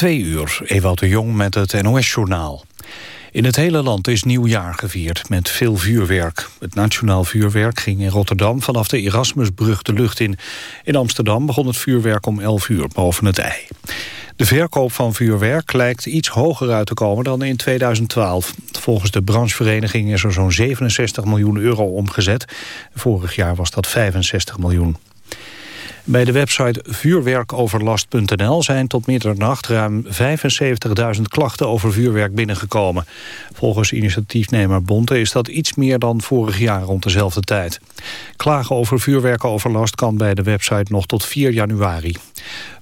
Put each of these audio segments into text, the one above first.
Twee uur, Ewout de Jong met het NOS-journaal. In het hele land is nieuwjaar gevierd met veel vuurwerk. Het nationaal vuurwerk ging in Rotterdam vanaf de Erasmusbrug de lucht in. In Amsterdam begon het vuurwerk om 11 uur boven het ei. De verkoop van vuurwerk lijkt iets hoger uit te komen dan in 2012. Volgens de branchevereniging is er zo'n 67 miljoen euro omgezet. Vorig jaar was dat 65 miljoen. Bij de website vuurwerkoverlast.nl zijn tot middernacht ruim 75.000 klachten over vuurwerk binnengekomen. Volgens initiatiefnemer Bonte is dat iets meer dan vorig jaar rond dezelfde tijd. Klagen over vuurwerkoverlast kan bij de website nog tot 4 januari.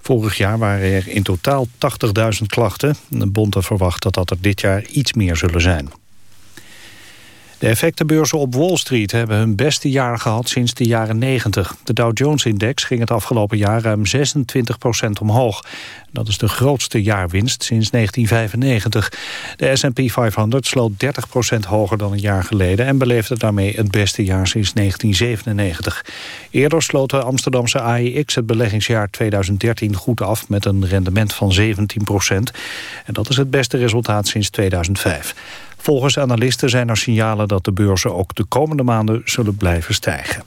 Vorig jaar waren er in totaal 80.000 klachten. Bonte verwacht dat dat er dit jaar iets meer zullen zijn. De effectenbeurzen op Wall Street hebben hun beste jaar gehad sinds de jaren 90. De Dow Jones-index ging het afgelopen jaar ruim 26% omhoog. Dat is de grootste jaarwinst sinds 1995. De S&P 500 sloot 30% hoger dan een jaar geleden... en beleefde daarmee het beste jaar sinds 1997. Eerder sloot de Amsterdamse AEX het beleggingsjaar 2013 goed af... met een rendement van 17% En dat is het beste resultaat sinds 2005. Volgens analisten zijn er signalen dat de beurzen ook de komende maanden zullen blijven stijgen.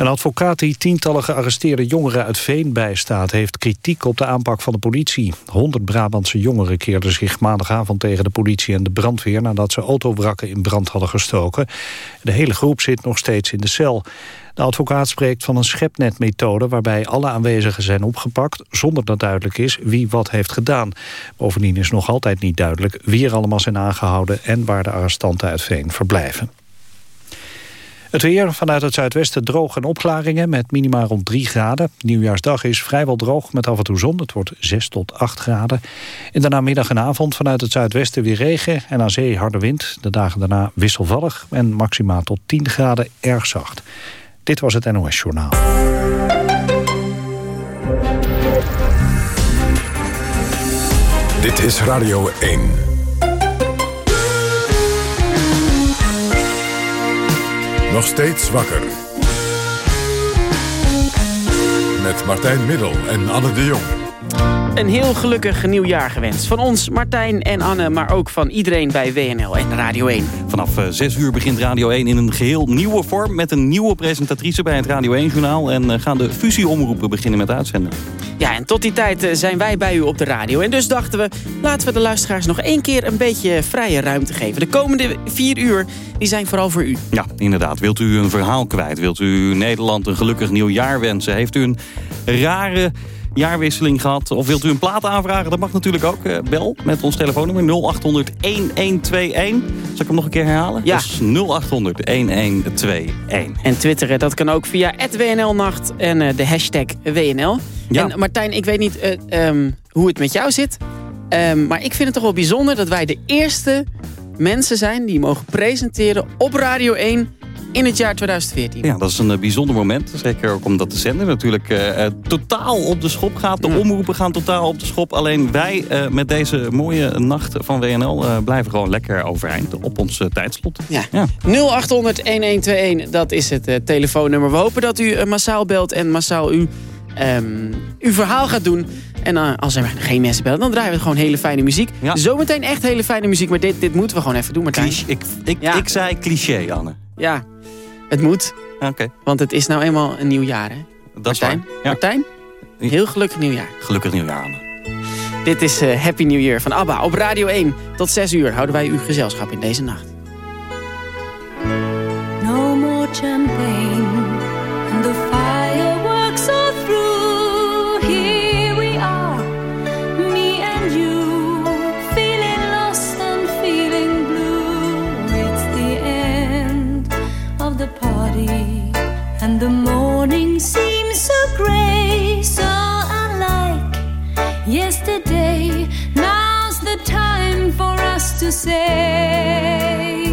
Een advocaat die tientallen gearresteerde jongeren uit Veen bijstaat... heeft kritiek op de aanpak van de politie. Honderd Brabantse jongeren keerden zich maandagavond tegen de politie en de brandweer... nadat ze autowrakken in brand hadden gestoken. De hele groep zit nog steeds in de cel. De advocaat spreekt van een schepnetmethode waarbij alle aanwezigen zijn opgepakt zonder dat duidelijk is wie wat heeft gedaan. Bovendien is nog altijd niet duidelijk wie er allemaal zijn aangehouden en waar de arrestanten uit Veen verblijven. Het weer vanuit het zuidwesten droog en opklaringen met minima rond 3 graden. Nieuwjaarsdag is vrijwel droog met af en toe zon. Het wordt 6 tot 8 graden. In de namiddag en avond vanuit het zuidwesten weer regen en aan zee harde wind. De dagen daarna wisselvallig en maxima tot 10 graden erg zacht. Dit was het NOS Journaal. Dit is Radio 1. Nog steeds wakker. Met Martijn Middel en Anne de Jong. Een heel gelukkig nieuwjaar gewenst. Van ons, Martijn en Anne, maar ook van iedereen bij WNL en Radio 1. Vanaf 6 eh, uur begint Radio 1 in een geheel nieuwe vorm... met een nieuwe presentatrice bij het Radio 1-journaal... en eh, gaan de fusieomroepen beginnen met uitzenden. Ja, en tot die tijd eh, zijn wij bij u op de radio. En dus dachten we, laten we de luisteraars nog één keer... een beetje vrije ruimte geven. De komende vier uur die zijn vooral voor u. Ja, inderdaad. Wilt u een verhaal kwijt? Wilt u Nederland een gelukkig nieuwjaar wensen? Heeft u een rare jaarwisseling gehad. Of wilt u een plaat aanvragen? Dat mag natuurlijk ook. Uh, bel met ons telefoonnummer 0800 1121. Zal ik hem nog een keer herhalen? Ja. Dus 0800 1121. En twitteren, dat kan ook via WNLnacht en uh, de hashtag WNL. Ja. En Martijn, ik weet niet uh, um, hoe het met jou zit. Um, maar ik vind het toch wel bijzonder dat wij de eerste mensen zijn... die mogen presenteren op Radio 1 in het jaar 2014. Ja, dat is een uh, bijzonder moment. Zeker ook omdat de zender natuurlijk uh, totaal op de schop gaat. De omroepen gaan totaal op de schop. Alleen wij met deze mooie nacht van WNL blijven gewoon lekker overeind op ons tijdslot. Ja. ja. 0800-1121, dat is het telefoonnummer. We hopen dat u massaal belt en massaal u, um, uw verhaal gaat doen. En uh, als er geen mensen bellen, dan draaien we gewoon hele fijne muziek. Ja. Zometeen echt hele fijne muziek, maar dit, dit moeten we gewoon even doen, Martijn. Cliché, ik, ik, ja. ik zei cliché, Anne. Ja, het moet. Oké. Want het is nou eenmaal een nieuw jaar, hè? Dat Martijn? is waar. Ja. Martijn? Heel gelukkig nieuwjaar. Gelukkig nieuwjaar, Anne. Dit is uh, Happy New Year van ABBA. Op Radio 1 tot 6 uur houden wij uw gezelschap in deze nacht. No more champagne and the fireworks to say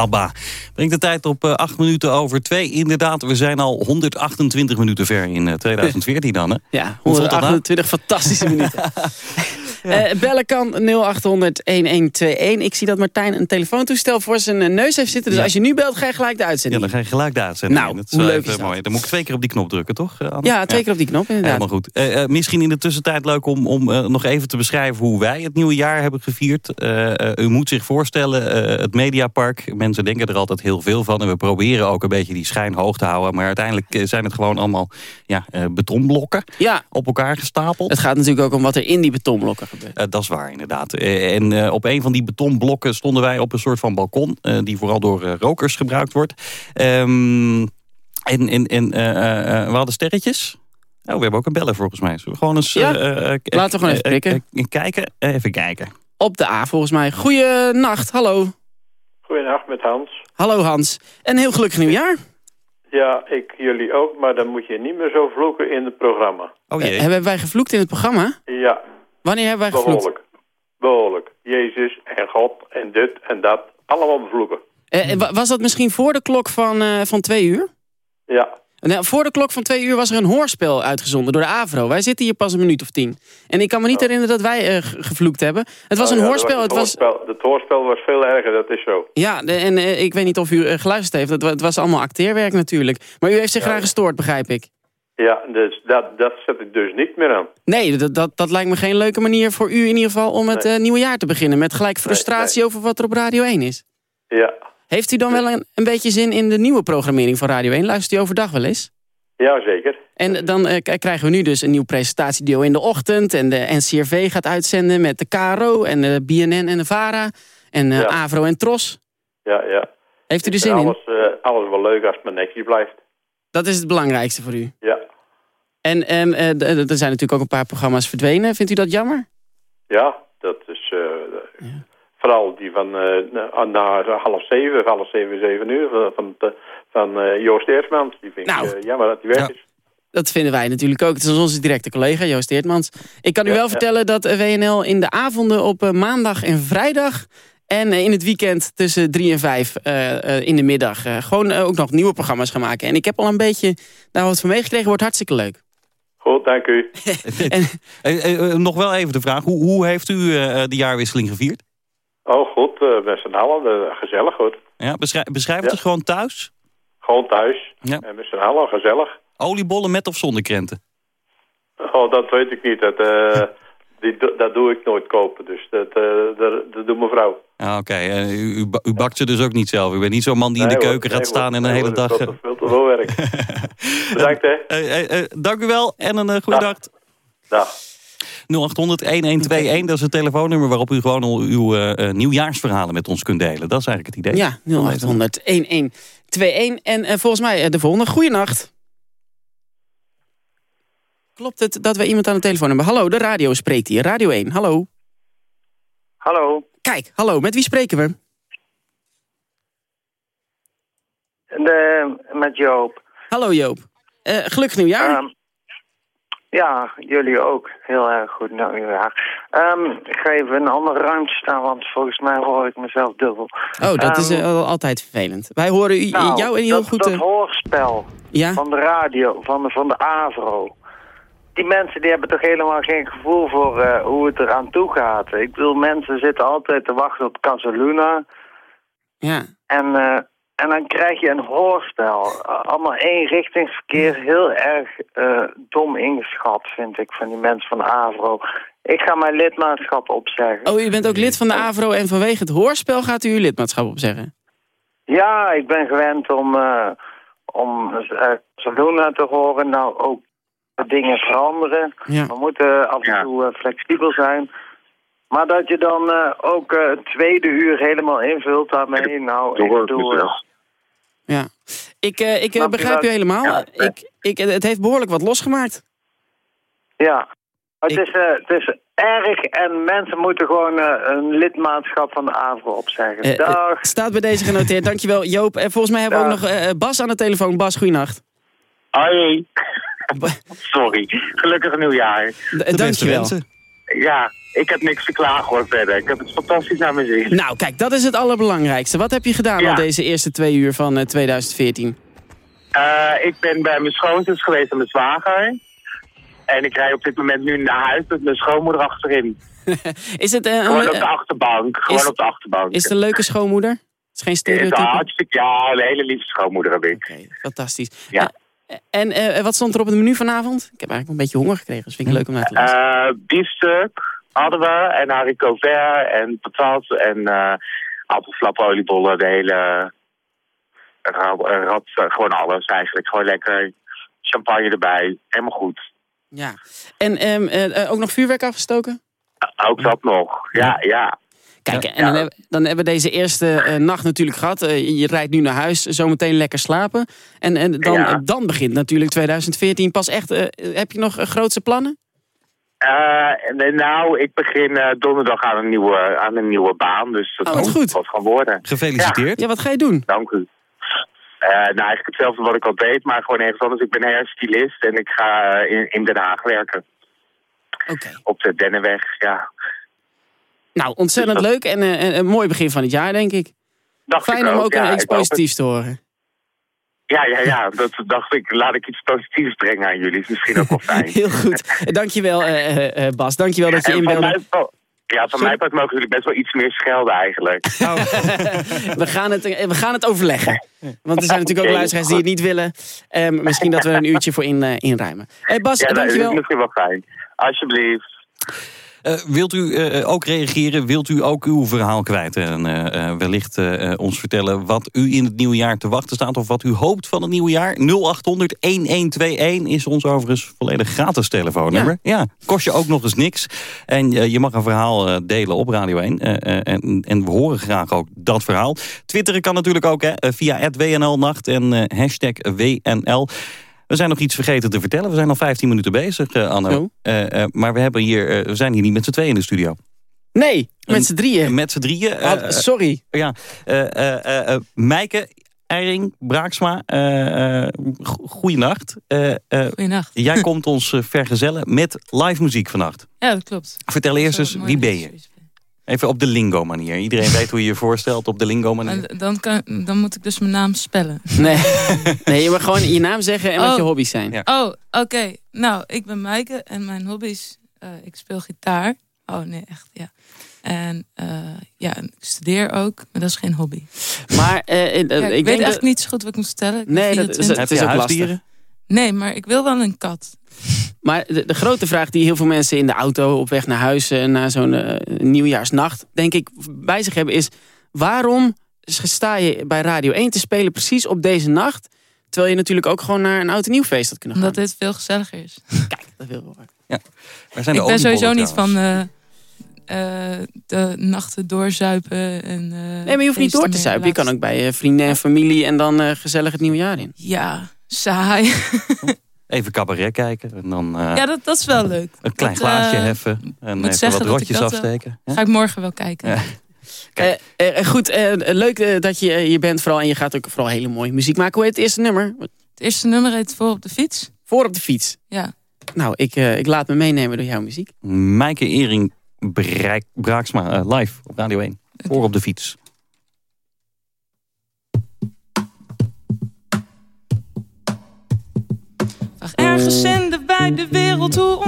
ABBA. Brengt de tijd op eh, 8 minuten over 2. Inderdaad, we zijn al 128 minuten ver in eh, 2014 dan, hè? Ja, Hoe voelt dat nou? 128 fantastische minuten. Eh, bellen kan 0800 1121. Ik zie dat Martijn een telefoontoestel voor zijn eh, neus heeft zitten. Dus Ja. als je nu belt, ga je gelijk de Ja, uitzending. dan ga je gelijk de uitzending Nou. Dat is hoe leuk is dat? mooi. Dan moet ik twee keer op die knop drukken, toch? eh, Anne? ja, twee keer op die knop inderdaad. Helemaal goed. Misschien in de tussentijd leuk om, om nog even te beschrijven hoe wij het nieuwe jaar hebben gevierd. U moet zich voorstellen, het Mediapark, mensen denken er altijd heel veel van. En we proberen ook een beetje die schijn hoog te houden. Maar uiteindelijk zijn het gewoon allemaal ja, betonblokken Ja, op elkaar gestapeld. het gaat natuurlijk ook om wat er in die betonblokken Eh, dat is waar, inderdaad. Eh, en eh, op een van die betonblokken stonden wij op een soort van balkon... eh, die vooral door eh, rokers gebruikt wordt. Ehm, en en, en eh, eh, we hadden sterretjes. Oh, we hebben ook een beller volgens mij. Zullen we gewoon eens... Ja, laten we gewoon even prikken. kijken. Even kijken. Op de A volgens mij. Goeienacht, hallo. Goedenacht met Hans. Hallo Hans. Een heel gelukkig nieuwjaar. Ja, ik jullie ook, maar dan moet je niet meer zo vloeken in het programma. Oh jee. hebben wij gevloekt in het programma? Ja, Wanneer hebben wij gevloekt? behoorlijk. Behoorlijk. Jezus en God en dit en dat. Allemaal bevloeken. Eh, wa- was dat misschien voor de klok van, eh, van twee uur? Ja. Nou, voor de klok van twee uur was er een hoorspel uitgezonden door de AVRO. Wij zitten hier pas een minuut of tien. En ik kan me niet herinneren dat wij ge- gevloekt hebben. Het was Oh een ja, hoorspel. Het was, het, hoorspel hoorspel was veel erger, dat is zo. ja, de- en eh, ik weet niet of u geluisterd heeft. Het, het was allemaal acteerwerk natuurlijk. Maar u heeft zich Ja. eraan gestoord, begrijp ik. Ja, dus dat, dat zet ik dus niet meer aan. Nee, dat, dat, dat lijkt me geen leuke manier voor u in ieder geval om het Nee. eh, nieuwe jaar te beginnen. Met gelijk frustratie over wat er op Radio 1 is. Ja. Heeft u dan wel een, een beetje zin in de nieuwe programmering van Radio 1? Luistert u overdag wel eens? Ja, zeker. En dan eh, krijgen we nu dus een nieuw presentatieduo in de ochtend. En de NCRV gaat uitzenden met de KRO en de BNN en de VARA. En eh, Ja. Avro en Tros. Ja, ja. Heeft u er Ik zin in? alles, eh, alles wel leuk als het maar netjes blijft. Dat is het belangrijkste voor u. Ja. En eh, er zijn natuurlijk ook een paar programma's verdwenen. Vindt u dat jammer? Ja, dat is... eh, Vooral die van eh, na, na half zeven, half zeven, zeven uur van, van, eh, Joost Eersmans. Die vind Nou. ik jammer dat hij weg Ja. is. Dat vinden wij natuurlijk ook. Het is onze directe collega Joost Eertmans. Ik kan u Ja, wel ja. vertellen dat WNL in de avonden op maandag en vrijdag... en in het weekend tussen drie en vijf eh, eh, in de middag... eh, gewoon ook nog nieuwe programma's gaan maken. En ik heb al een beetje daar wat van meegekregen. Wordt hartstikke leuk. Goed, dank u. En, Eh, eh, eh, nog wel even de vraag, hoe, hoe heeft u eh, de jaarwisseling gevierd? Oh, goed, eh met z'n allen. eh, gezellig, goed. Ja, beschrijf, beschrijf het Ja. gewoon thuis. Gewoon thuis. Ja. En met z'n allen, gezellig. Oliebollen met of zonder krenten? Oh, dat weet ik niet. Dat, eh, die, dat doe ik nooit kopen. Dus dat, eh, dat, dat doet mijn vrouw. Ah, Oké, eh, u, u, ba- u bakt ze dus ook niet zelf. U bent niet zo'n man die in de hoor. keuken gaat Nee, staan hoor. en een hele dag... Eh, veel veel werk. Bedankt, hè. eh, eh, eh, dank u wel en een uh, goede Dag. dag. Dag. 0800-1121, dat is het telefoonnummer waarop u gewoon al uw eh, eh, nieuwjaarsverhalen met ons kunt delen. Dat is eigenlijk het idee. ja, 0800 1121. En volgens mij de volgende. Goeienacht. Klopt het dat we iemand aan de telefoon hebben? Hallo, de radio spreekt hier. Radio 1, hallo. Hallo, Kijk, hallo, met wie spreken we? De, met Joop. Hallo Joop. Eh, gelukkig nieuwjaar. Ehm, ja, jullie ook. Heel erg goed nieuwjaar. Ehm ik ga even in een andere ruimte staan, want volgens mij hoor ik mezelf dubbel. oh, dat is ehm, eh, al- altijd vervelend. Wij horen u, Nou, jou en heel dat, goed... Dat eh, hoorspel ja? van de radio, van de, van de AVRO. Die mensen die hebben toch helemaal geen gevoel voor eh, hoe het eraan toe gaat. Ik bedoel, mensen zitten altijd te wachten op Casaluna. ja. En, eh, en dan krijg je een hoorspel. Uh, allemaal eenrichtingsverkeer. Heel erg eh, dom ingeschat, vind ik, van die mensen van de AVRO. Ik ga mijn lidmaatschap opzeggen. Oh, u bent ook lid van de AVRO en vanwege het hoorspel gaat u uw lidmaatschap opzeggen? Ja, ik ben gewend om, eh om eh, Saluna te horen. Nou, ook dingen veranderen. Ja. We moeten af en toe eh, flexibel zijn. Maar dat je dan eh, ook eh, het tweede uur helemaal invult daarmee. Nou, ik bedoel... Ja. Ik, eh, ik eh, je begrijp u helemaal. Ja. ik, ik, het heeft behoorlijk wat losgemaakt. Ja, het, Ik- is, eh, het is erg en mensen moeten gewoon een lidmaatschap van de AVRO opzeggen. Dag. staat bij deze genoteerd. Dankjewel Joop. En volgens mij hebben we ook nog eh, Bas aan de telefoon. Bas, goeienacht. Hoi. Sorry. Gelukkig nieuwjaar. D- De beste Dankjewel. wensen. Ja, ik heb niks te klagen hoor verder. Ik heb het fantastisch naar mijn zin. Nou, kijk, dat is het allerbelangrijkste. Wat heb je gedaan Ja. al deze eerste twee uur van eh, 2014? Eh, ik ben bij mijn schoonzus geweest en mijn zwager. En ik rij op dit moment nu naar huis met mijn schoonmoeder achterin. Is het, eh, Gewoon op de achterbank. Gewoon is- op de achterbank. is het een leuke schoonmoeder? Het is geen stereotype? Hartstikke, ja, een hele lieve schoonmoeder heb ik. fantastisch. Ja. Eh, en eh, wat stond er op het menu vanavond? Ik heb eigenlijk een beetje honger gekregen, dus vind ik leuk om naar te luisteren. Eh biefstuk hadden we en haricot vert en patat en eh appelflap, oliebollen, de hele rat, eh, gewoon alles eigenlijk. Gewoon lekker champagne erbij, helemaal goed. Ja. En ehm, eh, eh, ook nog vuurwerk afgestoken? Ook dat nog, ja, ja. Kijk, en dan, hebben, dan hebben we deze eerste eh, nacht natuurlijk gehad. Eh, je rijdt nu naar huis, zometeen lekker slapen. En, en dan, Ja. eh, dan begint natuurlijk 2014 pas echt. eh, heb je nog eh, grootse plannen? Eh, en, nou, ik begin eh, donderdag aan een, nieuwe, aan een nieuwe baan, dus dat Oh, moet goed. wat gaan worden. Gefeliciteerd. Ja, wat ga je doen? Dank u. Eh, nou, eigenlijk hetzelfde wat ik al deed, maar gewoon ergens anders. Ik ben hairstylist en ik ga in, in Den Haag werken. Oké. Op de Dennenweg, ja. Nou, ontzettend leuk en een- een mooi begin van het jaar, denk ik. Dacht Fijn ik om ook ja, eh, iets positiefs te horen. Ja, ja, ja. Dat dacht ik. Laat ik iets positiefs brengen aan jullie. Is misschien ook wel fijn. Heel goed. Dankjewel, eh, Bas. Dankjewel dat je inbelde. oh, ja, van mij part mogen jullie best wel iets meer schelden eigenlijk. We gaan, het, we gaan het overleggen. Want er zijn natuurlijk ook luisteraars die het niet willen. Ehm, misschien dat we er een uurtje voor in, inruimen. Eh, Bas, Ja, eh, dat is dankjewel. misschien wel fijn. Alsjeblieft. Eh, wilt u eh, ook reageren? Wilt u ook uw verhaal kwijt? En eh, eh, wellicht eh, ons vertellen wat u in het nieuwe jaar te wachten staat... of wat u hoopt van het nieuwe jaar? 0800-1121 is ons overigens volledig gratis telefoonnummer. Ja. kost je ook nog eens niks. En eh, je mag een verhaal eh, delen op Radio 1. eh, eh, en, en we horen graag ook dat verhaal. Twitteren kan natuurlijk ook hè, eh, via WNL-nacht en eh, hashtag WNL... We zijn nog iets vergeten te vertellen. We zijn al 15 minuten bezig, eh, Anne. Eh, eh, maar we, hebben hier, eh, we zijn hier niet met z'n tweeën in de studio. Nee, met z'n drieën. Met z'n drieën. sorry. ja, eh eh eh, eh, Mijke, Eiring, Braaksma, eh, eh, go- goeienacht. Eh, eh, Goeienacht. jij komt ons vergezellen met live muziek vannacht. Ja, dat klopt. Vertel eerst eens, wie ben je. Even op de lingo manier. Iedereen weet hoe je je voorstelt op de lingo manier. En dan, kan, dan moet ik dus mijn naam spellen. Nee. nee, je mag gewoon je naam zeggen en wat Oh. je hobby's zijn. Ja. Oh, oké. Nou, ik ben Maaike en mijn hobby's... eh, ik speel gitaar. Oh, nee, echt, ja. En eh, ja, ik studeer ook, maar dat is geen hobby. Maar eh, Ja, ik, ik, weet dat... niet zo goed wat ik moet. Ik ben Nee, dat is- 24. Heb het je ook huisdieren? Nee, maar ik wil wel een kat. Maar de, de grote vraag die heel veel mensen in de auto op weg naar huis... en na zo'n eh, nieuwjaarsnacht, denk ik, bij zich hebben... is waarom sta je bij Radio 1 te spelen precies op deze nacht... terwijl je natuurlijk ook gewoon naar een oud en nieuw feest had kunnen gaan? Omdat dit veel gezelliger is. Kijk, dat wil wel. Waar zijn de ik ben sowieso niet van eh, eh, de nachten doorzuipen. En, eh, Nee, maar je hoeft niet door te zuipen. Je kan ook bij eh, vrienden en familie en dan eh, gezellig het nieuwe jaar in. Ja, saai. Even cabaret kijken. En dan eh, ja, dat, dat is wel leuk. een klein dat, glaasje eh, heffen. En moet even wat rotjes eh, afsteken. Ja? Ga ik morgen wel kijken. Ja. Kijk. Eh, eh, goed, eh, leuk eh, dat je hier bent vooral. En je gaat ook vooral hele mooie muziek maken. Hoe heet het eerste nummer? Het eerste nummer heet Voor op de fiets. Voor op de fiets. Ja. Nou, ik, eh, ik laat me meenemen door jouw muziek. Mijke Ering Braaksma eh, live op Radio 1. Voor op de fiets. Ergens in de wereld hoe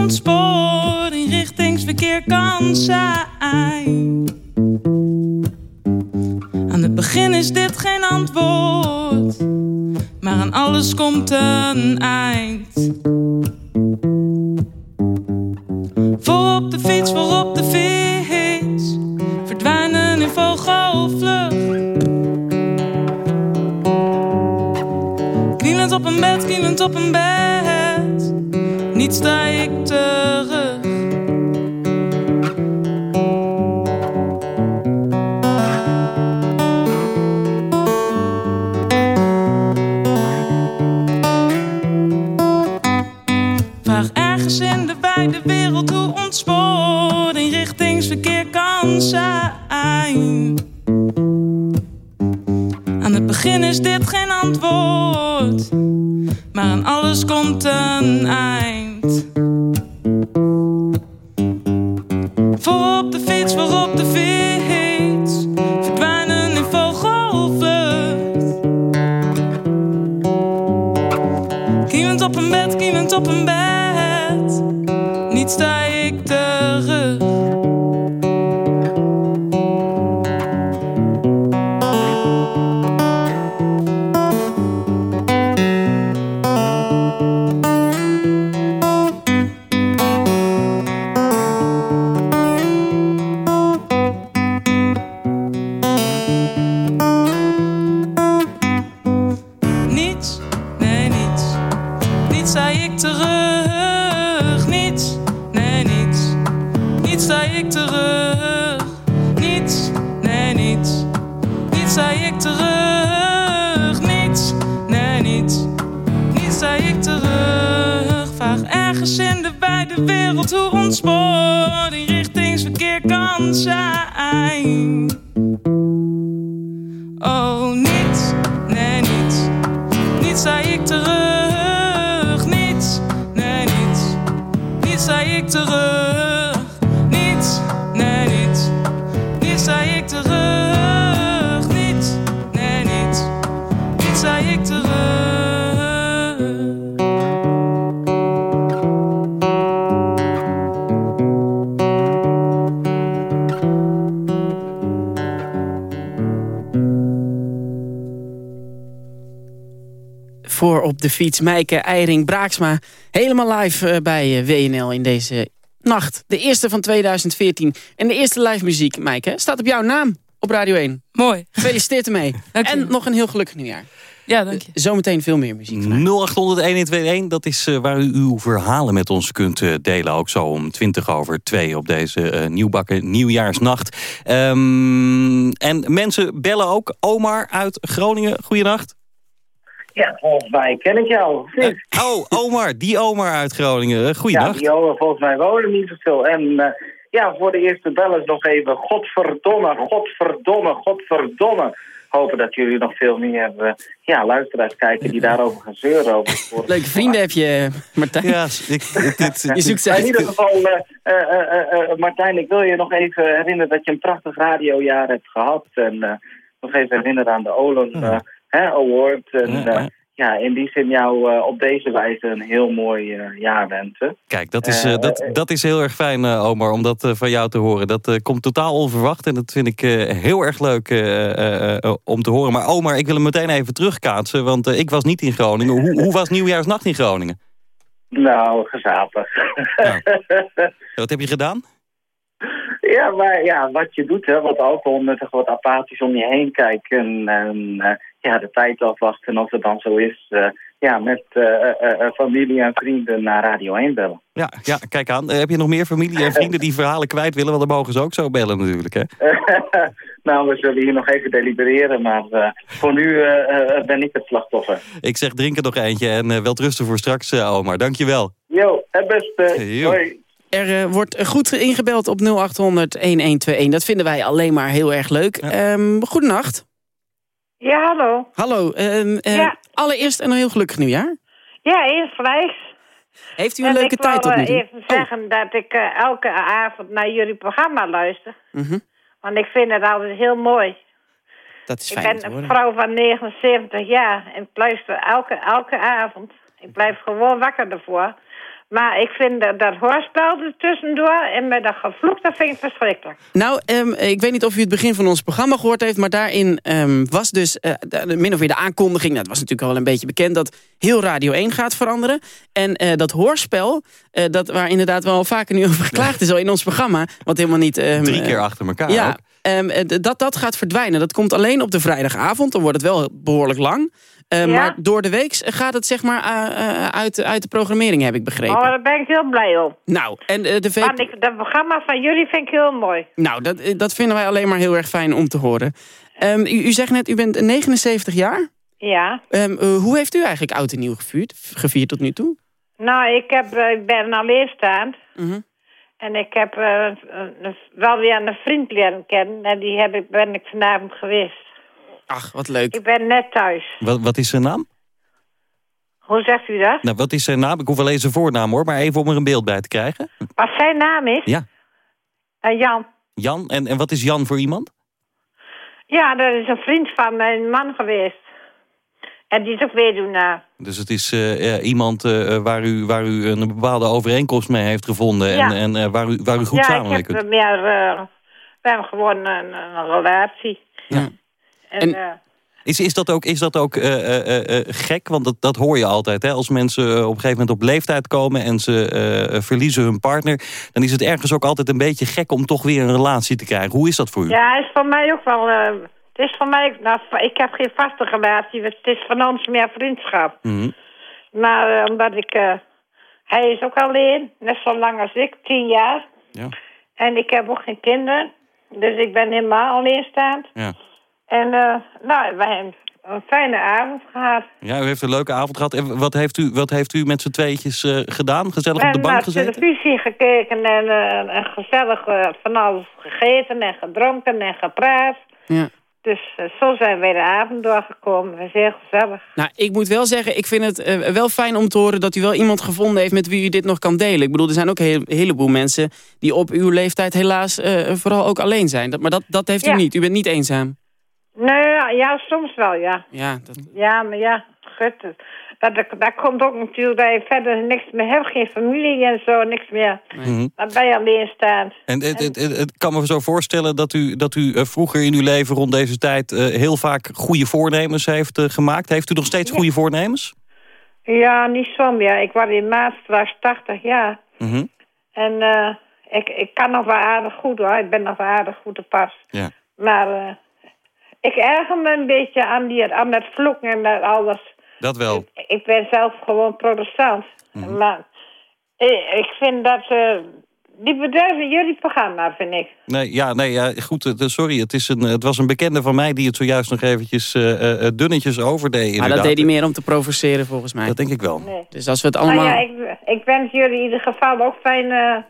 in richtingsverkeer kan zijn. Aan het begin is dit geen antwoord, maar aan alles komt een eind. Voor op de fiets, voor op de fiets, verdwijnen in vogelvlucht. Knielend op een bed, knielend op een bed. Niet sta ik terug. Vraag ergens in de wijde wereld hoe in richtingsverkeer kan zijn. Aan het begin is dit geen antwoord, maar aan alles komt een eind. Voor op de fiets, voor op de fiets, verdwijnen in vogelvlucht. Kiemend op een bed, kiemend op een bed, niet sta fiets Mijke, Eiring, Braaksma. Helemaal live eh, bij eh, WNL in deze Nacht. De eerste van 2014. En de eerste live muziek, Maaike, staat op jouw naam op Radio 1. Mooi. Gefeliciteerd ermee. Dank je. en nog een heel gelukkig nieuwjaar. Ja, dank je. Zometeen veel meer muziek. vandaag. 0800-1121, dat is eh, waar u uw verhalen met ons kunt eh, delen. Ook zo om 20 over 2 op deze eh, nieuwbakken nieuwjaarsnacht. Ehm, en mensen bellen ook. Omar uit Groningen, goeienacht. Ja, volgens mij ken ik jou. Oh, Omar, die Omar uit Groningen. Eh, ja, Goeienacht. Jo, volgens mij wonen niet zoveel. En eh, ja, voor de eerste bellers nog even godverdomme, godverdomme, godverdomme. Hopen dat jullie nog veel meer eh, ja, luisteraars kijken die daarover gaan zeuren. Over Leuke vrienden heb je, Martijn. Ja, ik, dit, Je zoekt ze in ieder geval, eh, eh, eh, eh, Martijn, ik wil je nog even herinneren dat je een prachtig radiojaar hebt gehad. En eh, nog even herinneren aan de Olin eh, hè, Award. En Ja, eh, ja. in die zin jou eh, op deze wijze een heel mooi eh, jaar wensen. Kijk, dat is, dat, dat is heel erg fijn, Omar, om dat van jou te horen. Dat komt totaal onverwacht en dat vind ik heel erg leuk om te horen. Maar Omar, ik wil hem meteen even terugkaatsen, want ik was niet in Groningen. Hoe, hoe was Nieuwjaarsnacht in Groningen? Nou, gezapig. Wat heb je gedaan? Ja, maar ja, wat je doet, hè, wat alcohol nuttig, wat apathisch om je heen kijken en eh, ja, de tijd afwachten of het dan zo is. eh, ja, met eh, familie en vrienden naar Radio 1 bellen. Ja, ja kijk aan. Heb je nog meer familie en vrienden die verhalen kwijt willen? Want dan mogen ze ook zo bellen natuurlijk, hè? nou, we zullen hier nog even delibereren, maar voor nu ben ik het slachtoffer. Ik zeg drink er nog eentje en wel rusten voor straks, Omar. Dankjewel. Jo, het beste. Hoi. Er eh, wordt goed ingebeld op 0800-1121. Dat vinden wij alleen maar heel erg leuk. Ehm goedenacht. Ja, hallo. Hallo. ehm, eh, Ja. Allereerst een heel gelukkig nieuwjaar. Ja, eerst gelijk. Heeft u een En leuke ik tijd wou tot nu eh, even zeggen dat ik elke avond naar jullie programma luister. Mhm. Want ik vind het altijd heel mooi. Dat is Ik fijn te ben een vrouw van 79 jaar en ik luister elke, elke avond. Ik blijf gewoon wakker ervoor. Maar ik vind dat, dat hoorspel er tussendoor en met dat gevloek, dat vind ik verschrikkelijk. Nou, ehm, ik weet niet of u het begin van ons programma gehoord heeft... maar daarin ehm, was dus eh, de- min of meer de aankondiging... nou, het was natuurlijk al wel een beetje bekend... dat heel Radio 1 gaat veranderen. En eh, dat hoorspel, eh, dat, waar inderdaad wel vaker nu over geklaagd is... al in ons programma, wat helemaal niet... ehm, Drie keer achter elkaar ja, ook. dat, dat gaat verdwijnen. Dat komt alleen op de vrijdagavond. Dan wordt het wel behoorlijk lang. Eh, Ja? Maar door de week gaat het zeg maar eh, eh, uit, uit de programmering, heb ik begrepen. Oh, daar ben ik heel blij om. Nou, en de VP... Ik, dat programma van jullie vind ik heel mooi. Nou, dat, dat vinden wij alleen maar heel erg fijn om te horen. Ehm, u, u zegt net, u bent 79 jaar. Ja. Ehm, eh, hoe heeft u eigenlijk oud en nieuw gevierd, gevierd tot nu toe? Nou, ik, heb, ik ben alleenstaand. Mhm. En ik heb wel weer een vriend leren kennen. En die heb ik, ben ik vanavond geweest. Ach, wat leuk. Ik ben net thuis. Wat, wat is zijn naam? Hoe zegt u dat? Nou, wat is zijn naam? Ik hoef alleen zijn voornaam hoor, maar even om er een beeld bij te krijgen. Wat zijn naam is? Ja. Eh, Jan. Jan, en, en wat is Jan voor iemand? Ja, dat is een vriend van mijn man geweest. En die is ook weduwnaar. Dus het is eh, eh, iemand waar, u, waar u een bepaalde overeenkomst mee heeft gevonden... Ja. en, en eh, waar, u, waar u goed ja, samen ik mee heb kunt. eh, meer... eh, we hebben gewoon een, een relatie. Ja. En, En- eh, Is, is dat ook, is dat ook eh, eh, gek? Want dat, dat hoor je altijd. Hè? Als mensen op een gegeven moment op leeftijd komen... en ze verliezen hun partner... dan is het ergens ook altijd een beetje gek om toch weer een relatie te krijgen. Hoe is dat voor u? ja, is voor mij ook wel... het is voor mij... Nou, ik heb geen vaste relatie. Het is van ons meer vriendschap. Mhm. Maar omdat ik... hij is ook alleen. Net zo lang als ik. Tien jaar. Ja. En ik heb ook geen kinderen. Dus ik ben helemaal alleenstaand. Ja. En eh, nou, wij hebben een fijne avond gehad. ja, u heeft een leuke avond gehad. En wat heeft u, wat heeft u met z'n tweetjes eh, gedaan? Gezellig We op de hebben bank naar gezeten? televisie gekeken en, eh, en gezellig eh, van alles gegeten en gedronken en gepraat. Ja. Dus zo zijn wij de avond doorgekomen. Dat is heel gezellig. Nou, ik moet wel zeggen, ik vind het eh, wel fijn om te horen... dat u wel iemand gevonden heeft met wie u dit nog kan delen. Ik bedoel, er zijn ook een heel- heleboel mensen... die op uw leeftijd helaas eh, vooral ook alleen zijn. Dat, maar dat, dat heeft u Ja. niet. U bent niet eenzaam. Nee, ja, ja, soms wel, ja. Ja, dat, Ja, maar ja, gut. Dat, dat, dat komt ook natuurlijk dat je verder niks meer hebt. Geen familie en zo, niks meer. Mhm. Dan ben je alleenstaand. En het, het, kan me zo voorstellen dat u, dat u eh, vroeger in uw leven rond deze tijd... eh, heel vaak goede voornemens heeft eh, gemaakt. Heeft u nog steeds goede voornemens? Ja, niet zo meer. Ik was in maart straks 80 jaar. Mhm. En eh, ik, ik kan nog wel aardig goed hoor. Ik ben nog wel aardig goed te pas. Ja. Maar eh, ik erger me een beetje aan, die, aan dat vloeken en dat alles. Dat wel. Ik ben zelf gewoon protestant. Mhm. Maar ik, ik vind dat... eh, die bedrijven, jullie programma, vind ik. Nee, ja, nee, ja, goed, eh, sorry. Het, is een, het was een bekende van mij die het zojuist nog eventjes eh, eh, dunnetjes overdeed. Maar inderdaad. dat deed hij meer om te provoceren volgens mij. Dat denk ik wel. Nee. Dus als we het allemaal... Nou ja, ik, ik wens jullie in ieder geval ook fijn...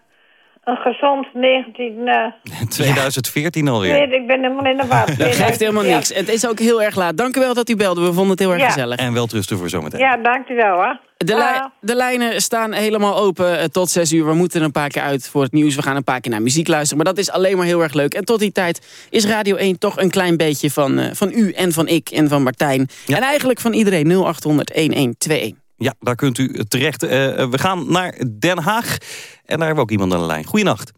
eh, een gezond 19... eh 2014 alweer. nee, ik ben helemaal in de war. Dat geeft helemaal Ja. niks. Het is ook heel erg laat. Dank u wel dat u belde. We vonden het heel erg Ja. gezellig. En wel trusten voor zometeen. Ja, dankjewel hoor. De, li- de lijnen staan helemaal open eh, tot 6 uur. We moeten er een paar keer uit voor het nieuws. We gaan een paar keer naar muziek luisteren. Maar dat is alleen maar heel erg leuk. En tot die tijd is Radio 1 toch een klein beetje van, eh, van u en van ik en van Martijn. En eigenlijk van iedereen 0800 1121. Ja, daar kunt u terecht. Eh, eh, we gaan naar Den Haag. En daar hebben we ook iemand aan de lijn. Goeienacht.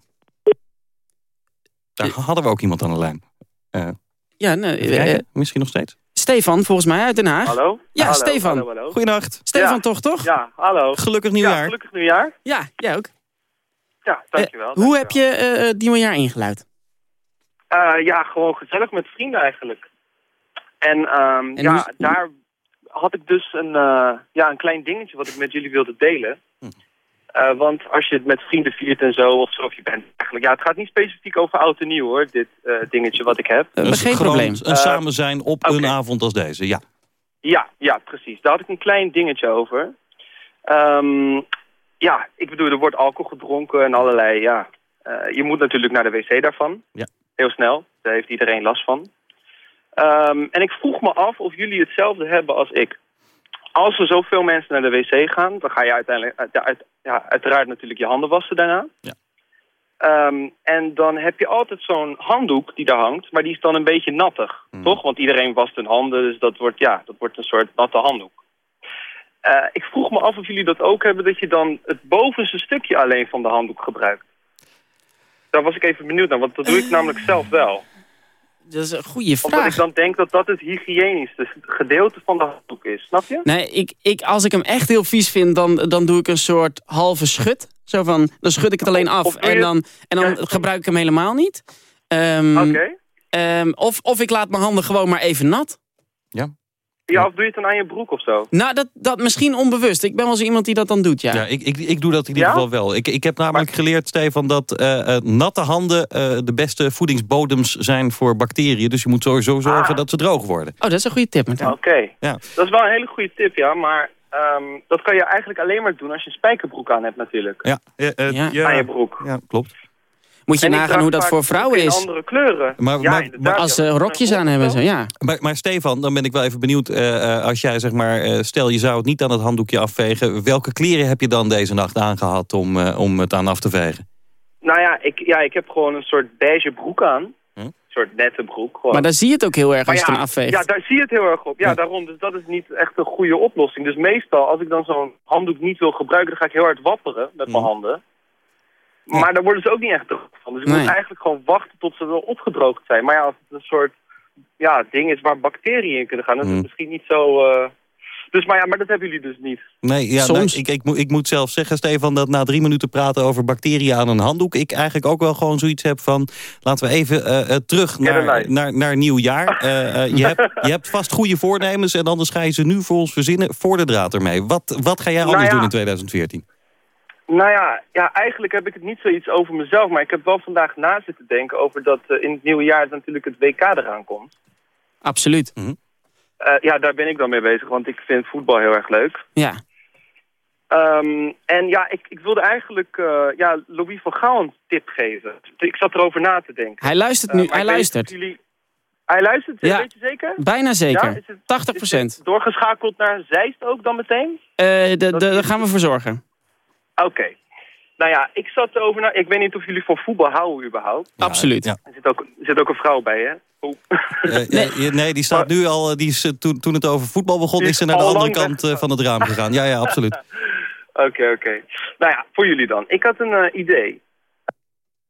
Daar hadden we ook iemand aan de lijn. Eh, Ja, nee. Misschien nog steeds. Stefan, volgens mij uit Den Haag. Hallo? Ja, Hallo, Stefan. hallo, hallo. Goeienacht. Stefan Ja. toch, toch? Ja, hallo. Gelukkig Ja, nieuwjaar. gelukkig nieuwjaar. Ja, jij ook. Ja, dankjewel. Hoe heb je eh, het nieuwjaar ingeluid? Eh, ja, gewoon gezellig met vrienden eigenlijk. En, ehm, En ja, hoe- daar had ik dus een, eh, ja, een klein dingetje wat ik met jullie wilde delen. Hm. Eh, want als je het met vrienden viert en zo, of zo, of je bent eigenlijk... Ja, het gaat niet specifiek over oud en nieuw hoor, dit eh, dingetje wat ik heb. Dus geen probleem. Een samen zijn op een avond als deze, ja. Ja, ja, precies. Daar had ik een klein dingetje over. Ehm, ja, ik bedoel, er wordt alcohol gedronken en allerlei, ja. Eh, je moet natuurlijk naar de wc daarvan. Ja. Heel snel. Daar heeft iedereen last van. Ehm, en ik vroeg me af of jullie hetzelfde hebben als ik. Als er zoveel mensen naar de wc gaan, dan ga je uiteindelijk, uit, uit- ja, uiteraard natuurlijk je handen wassen daarna. Ja. Ehm, en dan heb je altijd zo'n handdoek die daar hangt, maar die is dan een beetje nattig, Mhm. toch? Want iedereen wast hun handen, dus dat wordt, ja, dat wordt een soort natte handdoek. Eh, ik vroeg me af of jullie dat ook hebben, dat je dan het bovenste stukje alleen van de handdoek gebruikt. Daar was ik even benieuwd naar, want dat doe ik namelijk zelf wel. Dat is een goede Omdat vraag. ik dan denk dat dat het hygiënischste gedeelte van de handdoek is, snap je? Nee, ik, ik, als ik hem echt heel vies vind, dan, dan doe ik een soort halve schud. Zo van, dan schud ik het alleen af Of en dan, en dan Ja. gebruik ik hem helemaal niet. Ehm, Oké. ehm, of, of ik laat mijn handen gewoon maar even nat. Ja, of doe je het dan aan je broek of zo? Nou, dat, dat misschien onbewust. Ik ben wel zo iemand die dat dan doet, ja. Ja, ik, ik, ik doe dat in ieder Ja? geval wel. Ik, ik heb namelijk geleerd, Stefan, dat eh, eh, natte handen eh, de beste voedingsbodems zijn voor bacteriën. Dus je moet sowieso zorgen Ah. dat ze droog worden. Oh, dat is een goede tip, Martijn. Oké. Ja. Dat is wel een hele goede tip, ja. Maar ehm, dat kan je eigenlijk alleen maar doen als je een spijkerbroek aan hebt natuurlijk. Ja, Ja. ja. Aan je broek. ja, klopt. Moet je nagaan hoe dat voor vrouwen is. in andere kleuren. Maar- ja, maar- als ja. ze rokjes aan hebben, zo, ja. Maar, maar Stefan, dan ben ik wel even benieuwd. eh, eh, als jij zeg maar, eh, stel je zou het niet aan het handdoekje afvegen. Welke kleren heb je dan deze nacht aangehad om, eh, om het aan af te vegen? Nou ja ik, ja, ik heb gewoon een soort beige broek aan. Hm? Een soort nette broek. Gewoon. Maar dan zie je het ook heel erg Maar als je het dan afveegt. Ja, daar zie je het heel erg op. Ja, Ja. daarom. Dus dat is niet echt een goede oplossing. Dus meestal, als ik dan zo'n handdoek niet wil gebruiken... dan ga ik heel hard wapperen met mijn Mhm. handen. Maar daar worden ze ook niet echt droog van. Dus ik Nee. moet eigenlijk gewoon wachten tot ze wel opgedroogd zijn. Maar ja, als het een soort ja, ding is waar bacteriën in kunnen gaan... dan is het misschien niet zo... eh, Dus, maar ja, maar dat hebben jullie dus niet. Nee, ja, Soms. nee, ik, ik, moet, ik moet zelf zeggen, Stefan, dat na drie minuten praten over bacteriën aan een handdoek... ik eigenlijk ook wel gewoon zoiets heb van... laten we even eh, eh, terug naar, naar, naar nieuwjaar. Eh, eh, je, hebt, je hebt vast goede voornemens en anders ga je ze nu voor ons verzinnen voor de draad ermee. Wat, wat ga jij anders Nou ja. doen in 2014? Nou ja, ja, eigenlijk heb ik het niet zoiets over mezelf. Maar ik heb wel vandaag na zitten denken over dat eh, in het nieuwe jaar natuurlijk het WK eraan komt. Absoluut. Eh, ja, daar ben ik dan mee bezig, want ik vind voetbal heel erg leuk. Ja. Ehm, en ja, ik, ik wilde eigenlijk eh, ja, Louis van Gaal een tip geven. Ik zat erover na te denken. Hij luistert nu. hij luistert. Jullie... Hij luistert, Ja. weet je zeker? Bijna Ja, zeker. is het- 80 Is het procent. doorgeschakeld naar Zeist ook dan meteen? daar gaan we voor zorgen. Oké. Nou ja, ik zat erover na. Ik weet niet of jullie van voetbal houden überhaupt. Absoluut. Ja. Er zit ook, er zit ook een vrouw bij, hè? Oeh. Eh, nee. nee, die staat nu al. eh, Die is, eh, toen, toen het over voetbal begon, Die is is ze naar de andere kant eh, van het raam gegaan. Ja, ja, absoluut. Oké, oké. Nou ja, voor jullie dan. Ik had een eh, idee.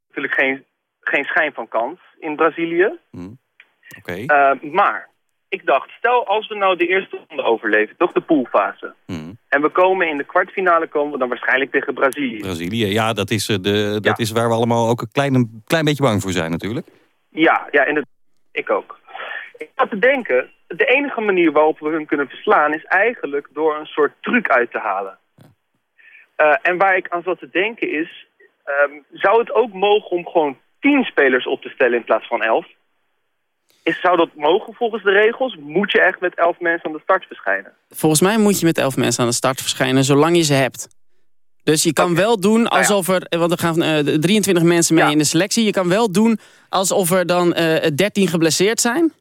Natuurlijk geen, geen schijn van kans in Brazilië. Oké. Eh, maar ik dacht, stel als we nou de eerste ronde overleven, toch de poolfase. Hmm. En we komen in de kwartfinale, komen we dan waarschijnlijk tegen Brazilië. Brazilië, ja, dat is, eh, de, dat is waar we allemaal ook een klein, een klein beetje bang voor zijn natuurlijk. Ja, ja, en ik ook. Ik had te denken, de enige manier waarop we hun kunnen verslaan is eigenlijk door een soort truc uit te halen. Eh, en waar ik aan zat te denken is, ehm, zou het ook mogen om gewoon tien spelers op te stellen in plaats van elf? Is, zou dat mogen volgens de regels? Moet je echt met elf mensen aan de start verschijnen? Volgens mij moet je met elf mensen aan de start verschijnen, zolang je ze hebt. Dus je kan wel doen Nou alsof er, want er gaan eh, 23 mensen mee in de selectie. Je kan wel doen alsof er dan eh 13 geblesseerd zijn.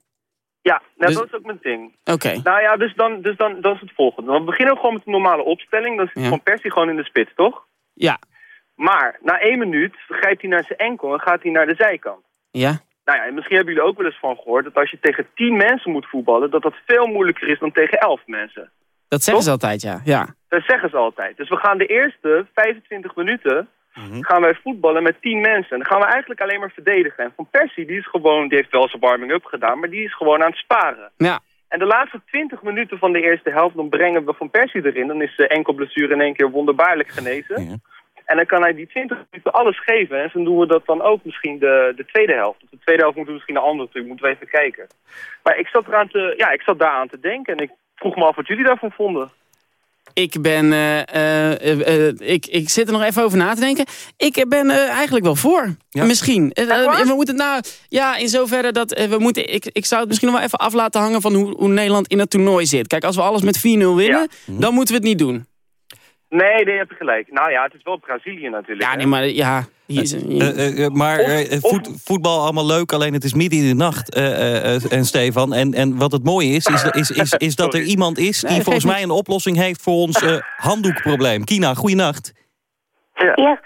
Ja, nou, Dus- dat is ook mijn ding. Oké. Nou ja, dus dan, dus dan dat is het volgende. Dan beginnen we gewoon met de normale opstelling. Dan zit Ja. Van Persie gewoon in de spits, toch? Ja. Maar na één minuut grijpt hij naar zijn enkel en gaat hij naar de zijkant. Ja. Nou ja, en misschien hebben jullie ook wel eens van gehoord... dat als je tegen tien mensen moet voetballen... dat dat veel moeilijker is dan tegen elf mensen. Dat zeggen ze altijd, ja. ja. Dat zeggen ze altijd. Dus we gaan de eerste 25 minuten... Mhm. gaan wij voetballen met tien mensen. En dan gaan we eigenlijk alleen maar verdedigen. En Van Persie, die is gewoon... die heeft wel zijn warming-up gedaan... maar die is gewoon aan het sparen. Ja. En de laatste 20 minuten van de eerste helft... dan brengen we Van Persie erin. Dan is de enkelblessure in één keer wonderbaarlijk genezen. En dan kan hij die 20 minuten alles geven. En zo doen we dat dan ook misschien de, de tweede helft. De tweede helft moeten we misschien een andere truc. Moeten we even kijken. Maar ik zat, eraan te, ja, ik zat daar aan te denken. En ik vroeg me af wat jullie daarvan vonden. Ik ben, eh, eh, eh, ik, ik zit er nog even over na te denken. Ik ben eh, eigenlijk wel voor. Misschien. Eh, eh, we moeten nou, ja, in zoverre dat we moeten. Ik, ik zou het misschien nog wel even af laten hangen van hoe, hoe Nederland in het toernooi zit. Kijk, als we alles met 4-0 winnen, dan moeten we het niet doen. Nee, nee, je hebt gelijk. Nou ja, het is wel Brazilië natuurlijk. Ja, nee, maar ja. hier Eh, eh, eh, maar voet- voetbal allemaal leuk, alleen het is midden in de nacht, eh, eh, eh, en Stefan. En, en wat het mooie is, is, is, is, is dat er iemand is die Nee, volgens mij een oplossing heeft voor ons eh, handdoekprobleem. Kina, goeienacht. Ja,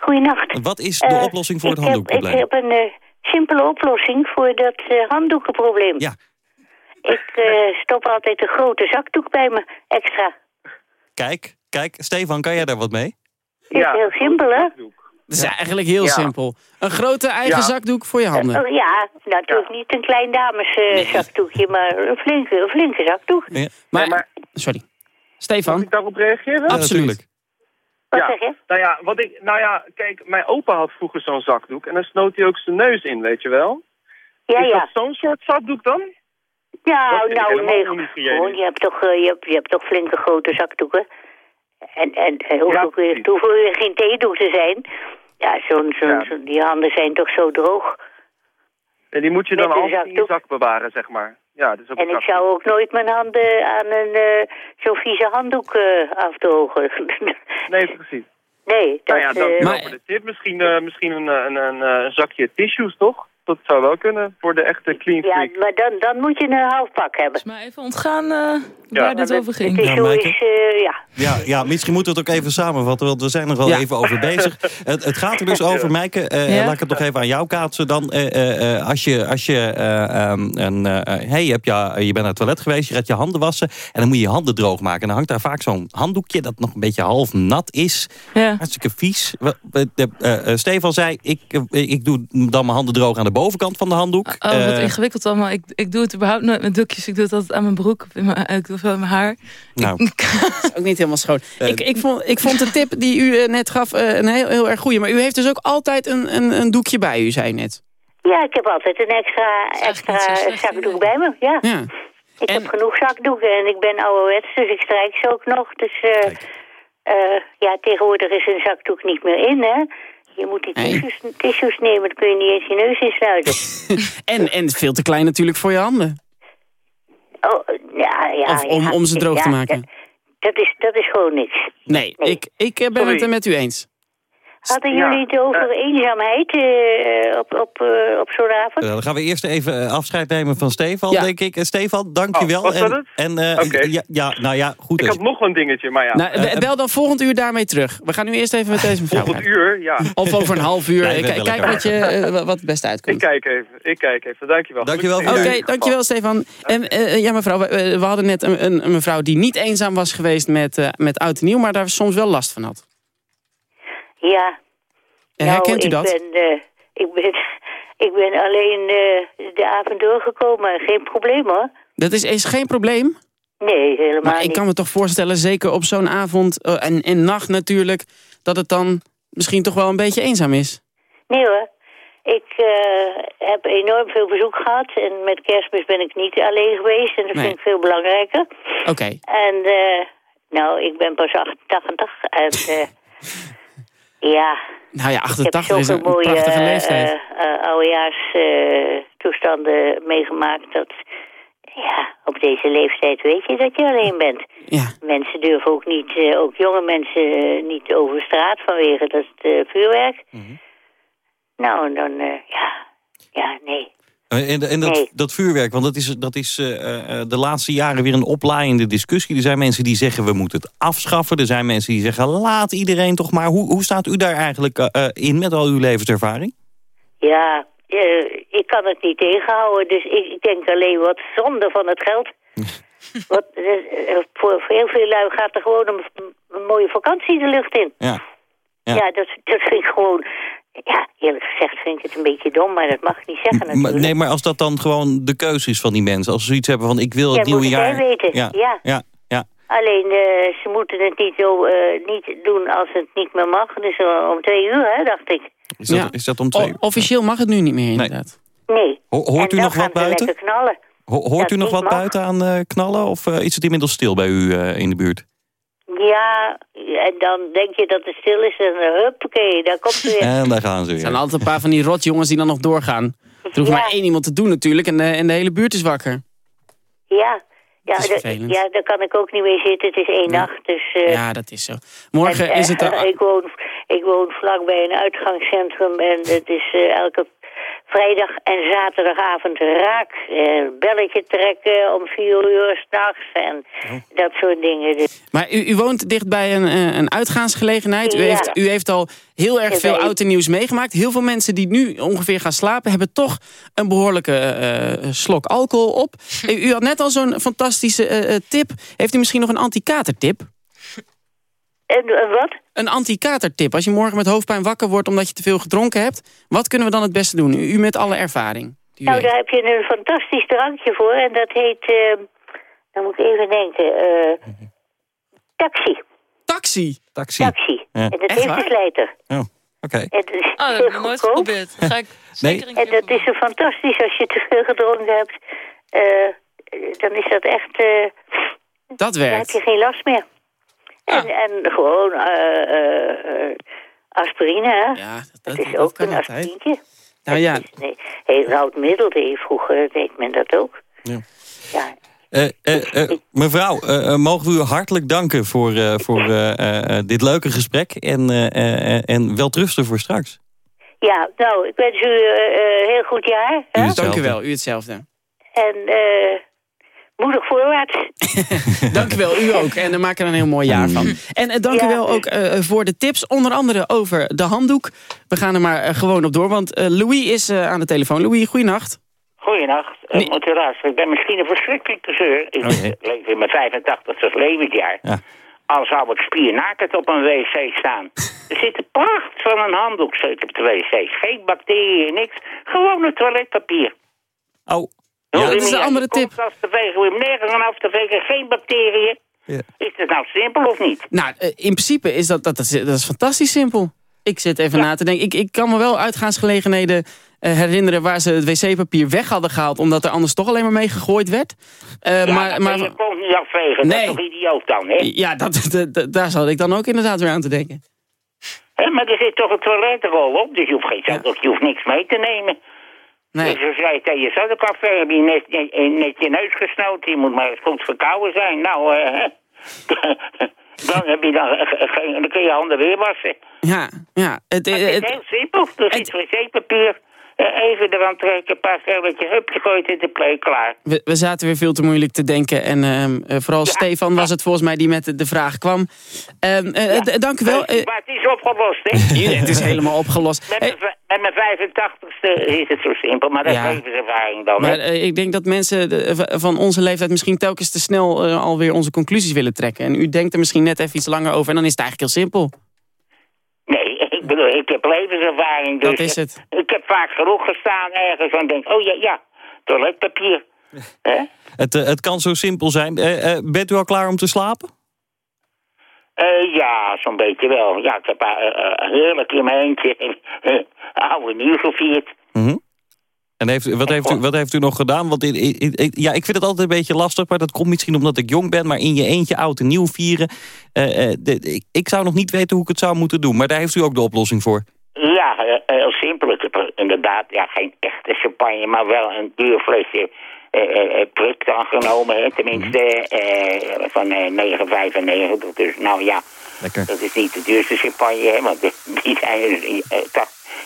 goeienacht. Wat is de oplossing voor het ik heb- handdoekprobleem? Ik heb een simpele oplossing voor dat handdoekenprobleem. Ja. Ik eh, stop altijd een grote zakdoek bij me, extra. Kijk, kijk, Stefan, kan jij daar wat mee? Het is heel simpel, hè? Dat is eigenlijk heel Ja. simpel. Een grote eigen Ja. zakdoek voor je handen. Oh, ja, natuurlijk niet een klein dames eh, zakdoekje, maar een flinke, een flinke zakdoek. Maar, sorry. Stefan? ik daarop reageren? Absoluut. ja. Nou ja, wat ik, nou ja, kijk, mijn opa had vroeger zo'n zakdoek. En dan snoot hij ook zijn neus in, weet je wel? Ja, is ja. dat zo'n soort zakdoek dan? Ja, nou nee, gewoon, je hebt toch, eh, je hebt, je hebt toch flinke grote zakdoeken. En, en, en hoeft ook weer, het hoeft weer geen theedoek te zijn. Ja, zo'n, zo'n, zo'n- die handen zijn toch zo droog. En die moet je dan altijd in je zak bewaren, zeg maar. Ja, ook En ik zou ook nooit mijn handen aan een eh, zo'n vieze handdoek eh, afdrogen. Nee, precies. nee, dat... nou ja, dankjewel eh, voor de tip. Misschien, eh, misschien een, eh, een, een, eh, een zakje tissues, toch? Dat zou wel kunnen voor de echte clean ja, freak. maar dan, dan moet je een halfpak hebben. Maar even ontgaan eh, Ja. waar dit over ging. Het is Ja, is, eh, ja. Ja, ja, misschien moeten we het ook even samenvatten, want we zijn er al Ja. even over bezig. Het, het gaat er dus over, Maaike, eh, Ja. laat ik het nog even aan jou kaatsen dan. Eh, eh, eh, als je, als je, eh, ehm, een, eh, hey, je, hebt ja, je bent naar het toilet geweest, je gaat je handen wassen... en dan moet je je handen droog maken. En dan hangt daar vaak zo'n handdoekje dat nog een beetje half nat is. Ja. Hartstikke vies. Wel, eh, de- eh, eh, Stefan zei, ik, ik doe dan mijn handen droog aan de bovenkant van de handdoek. Oh, wat Eh, ingewikkeld allemaal. Ik, ik doe het überhaupt nooit met doekjes. Ik doe het altijd aan mijn broek of in mijn, ik doe het wel in mijn haar. nou, Dat is ook niet helemaal schoon. Eh, ik, ik, vond, ik vond de tip die u eh, net gaf eh, een heel, heel erg goeie. Maar u heeft dus ook altijd een, een, een doekje bij u, zei u net. ja, ik heb altijd een extra, extra zakdoek bij me, ja. Ja. Ik heb genoeg zakdoeken en ik ben ouderwets, dus ik strijk ze ook nog. Dus eh, eh, ja, tegenwoordig is een zakdoek niet meer in, hè. Je moet die tissues, tissues nemen, dan kun je niet eens je neus insluiten. En, en veel te klein natuurlijk voor je handen. Oh, ja, ja. Of om, ja. om ze droog te maken. Dat, dat is, dat is gewoon niks. Nee, ik, ik eh, ben Sorry. het er met u eens. Hadden Ja, jullie het over eenzaamheid eh, op, op, eh, op zo'n avond? Eh, dan gaan we eerst even eh, afscheid nemen van Stefan, Ja. denk ik. Eh, Stefan, dankjewel. Oh, was dat en, het? En, eh, Oké. ja, ja, nou ja, goed. Ik dus. had nog een dingetje, maar ja. Nou, be- bel dan volgend uur daarmee terug. We gaan nu eerst even met deze mevrouw Volgend uur, ja. Of over een half uur. Nee, Kijk, elkaar. wat, je, eh, wat het beste Ik uitkomt. kijk even, ik kijk even. Dankjewel. Dankjewel Oké, dankjewel Stefan. En eh, ja mevrouw, we, we hadden net een, een, een mevrouw die niet eenzaam was geweest met, eh, met oud en nieuw, maar daar soms wel last van had. Ja. En nou, herkent u ik dat? Ben, eh, ik, ben, ik ben alleen eh, de avond doorgekomen. Geen probleem hoor. Dat is, is geen probleem? Nee, helemaal Maar ik kan me toch voorstellen, zeker op zo'n avond eh, en, en nacht natuurlijk... dat het dan misschien toch wel een beetje eenzaam is. Nee hoor. Ik heb enorm veel bezoek gehad. En met kerstmis ben ik niet alleen geweest. En dat Nee. vind ik veel belangrijker. Oké. En nou, ik ben pas 88. En ja, Nou ja, ik heb 88 is zoveel een mooie prachtige eh, leeftijd. eh, oudejaarstoestanden meegemaakt. Dat, ja, op deze leeftijd weet je dat je alleen bent. Ja. Mensen durven ook niet, eh, ook jonge mensen, niet over straat vanwege dat vuurwerk. Mhm. Nou, en dan, ja, ja, nee. Eh, En, en dat, Nee. dat vuurwerk, want dat is, dat is eh, eh, de laatste jaren weer een oplaaiende discussie. Er zijn mensen die zeggen we moeten het afschaffen. Er zijn mensen die zeggen laat iedereen toch maar. Hoe, hoe staat u daar eigenlijk in met al uw levenservaring? Ja, ik kan het niet tegenhouden. Dus ik, ik denk alleen wat zonde van het geld. wat, voor, voor heel veel lui gaat er gewoon een, een mooie vakantie de lucht in. Ja. Ja, Ja. dat, dat vind ik gewoon... Ja, eerlijk gezegd vind ik het een beetje dom, maar dat mag ik niet zeggen Maar, natuurlijk. nee, maar als dat dan gewoon de keuze is van die mensen. Als ze zoiets hebben van ik wil het Ja, nieuwe jaar. weten. Ja, Ja. ja, ja. Alleen, eh, ze moeten het niet, zo, eh, niet doen als het niet meer mag. Dus eh, om twee uur, hè, dacht ik. Is, dat, Ja. is dat om twee uur? officieel mag het nu niet meer inderdaad. Nee. Ho- hoort u nog wat buiten? Ho- hoort dat u nog wat mag. buiten aan eh, knallen? Of eh, is het inmiddels stil bij u eh, in de buurt? Ja, en dan denk je dat het stil is en uh, huppakee, daar komt ze weer. En daar gaan ze Er zijn weer. altijd een paar van die rotjongens die dan nog doorgaan. Er hoeft Ja. maar één iemand te doen natuurlijk en de, en de hele buurt is wakker. Ja, ja, ja, daar kan ik ook niet mee zitten. Het is één nacht, dus... eh, Ja, dat is zo. Morgen en, is het... eh, er- ik, woon, ik woon vlakbij een uitgangscentrum en het is eh, elke vrijdag en zaterdagavond raak. eh, belletje trekken om vier uur s'nachts en Oh. dat soort dingen. Dus, Maar u, u woont dicht bij een, eh, een uitgaansgelegenheid. U, Ja. heeft, u heeft al heel erg veel oud en nieuws meegemaakt. Heel veel mensen die nu ongeveer gaan slapen... hebben toch een behoorlijke eh, slok alcohol op. U, u had net al zo'n fantastische tip. Heeft u misschien nog een anti-katertip? En, en wat? Een anti-katertip. Als je morgen met hoofdpijn wakker wordt omdat je te veel gedronken hebt... wat kunnen we dan het beste doen? U, met alle ervaring. Nou, heeft. daar heb je een fantastisch drankje voor en dat heet... eh, dan moet ik even denken... eh, taxi. Taxi. Taxi. Taxi. Ja. En dat Echt heeft waar? een slijter. Oh, oké. En dat is Oh, dat heb ik nooit geprobeerd. Ga ik zeker een En keer dat is zo fantastisch als je te veel gedronken hebt. eh, dan is dat echt... eh, Dat dan heb werkt. je geen last meer. En, en gewoon eh, eh, eh, aspirine, hè. Ja, dat, dat, dat, is dat ook kan een aspirintje. Nou ja, Nee, heel oud middel deed vroeger, deed men dat ook. Ja. Ja, Eh, eh, eh, mevrouw, mogen we u hartelijk danken voor, eh, voor eh, eh, eh, dit leuke gesprek. En, eh, eh, eh, en wel rusten voor straks. ja nou, ik wens u eh, eh, heel goed jaar. Hè? hetzelfde. dank u wel. U hetzelfde. En eh moedig voorwaarts. Dank u wel, u ook. En we maken er een heel mooi jaar van. En eh, dank u wel ook eh, voor de tips. Onder andere over de handdoek. We gaan er maar eh, gewoon op door, want eh, Louis is eh, aan de telefoon. Louis, goeienacht. Goeienacht. Nee. Moet u luisteren, ik ben misschien een verschrikkelijke zeur. Ik Oké. leef in mijn 85ste levensjaar. Ja. Al zou ik spiernakend op een wc staan. er zit een pracht van een handdoekzeuk op de wc. Geen bacteriën, niks. Gewoon een toiletpapier. Oh, Hoef dat is een andere tip. af te vegen, nergens aan af te vegen. Geen bacteriën. Ja. Is het nou simpel of niet? Nou, eh, in principe is dat, dat, dat, is, dat is fantastisch simpel. Ik zit even na te denken. Ik, ik kan me wel uitgaansgelegenheden eh, herinneren... waar ze het wc-papier weg hadden gehaald... omdat er anders toch alleen maar mee gegooid werd. Eh, Ja, maar, maar je kont niet afvegen. Nee. Dat is toch idioot dan, hè? ja, dat, dat, dat- daar zat ik dan ook inderdaad weer aan te denken. Hè, Maar er zit toch een toiletrol op, dus je hoeft, geen, je hoeft niks mee te nemen. Nee. Dus als jij tegen je zoutcafé heb je net, net, net je neus gesnoten. Je moet maar eens goed verkouden zijn. Nou, eh, dan, heb je dan, eh, geen, dan kun je handen weer wassen. Ja, ja. Het, Het het, is heel simpel. Er zit wc-papier. eh, even eraan trekken, een paar velletje, hup, je gooit in de play, klaar. we, we zaten weer veel te moeilijk te denken. En ehm, eh, vooral Stefan was het volgens mij die met de, vraag kwam. Eh, d- dank u wel. Eh, maar is opgelost, hè? het is helemaal opgelost. Met, Hey, mijn, v- met mijn 85ste is het zo simpel, maar dat Ja. is levenservaring dan, maar hè? eh, ik denk dat mensen de- v- van onze leeftijd misschien telkens te snel eh, alweer onze conclusies willen trekken. En u denkt er misschien net even iets langer over en dan is het eigenlijk heel simpel. Nee, ik bedoel, ik heb levenservaring. Dus Dat is het. Ik heb vaak genoeg gestaan ergens en denk, oh ja, ja, toiletpapier. Hè? Het, eh, het kan zo simpel zijn. Eh, eh, bent u al klaar om te slapen? Eh, ja, zo'n beetje wel. Ja, ik heb eh, eh, heerlijk in mijn eentje oude nieuw gevierd. Mhm. En heeft, wat, heeft u, wat heeft u nog gedaan? Want in, in- in- ja, ik vind het altijd een beetje lastig, maar dat komt misschien omdat ik jong ben. Maar in je eentje oud en nieuw vieren. de- ik, ik zou nog niet weten hoe ik het zou moeten doen. Maar daar heeft u ook de oplossing voor. Ja, heel simpel. Ik heb er inderdaad ja, geen echte champagne, maar wel een duur flesje prik dan genomen. Hè. Tenminste, eh, van eh 9,95. Dus nou ja, Lekker. dat is niet de duurste champagne, hè, want die zijn eh, eh,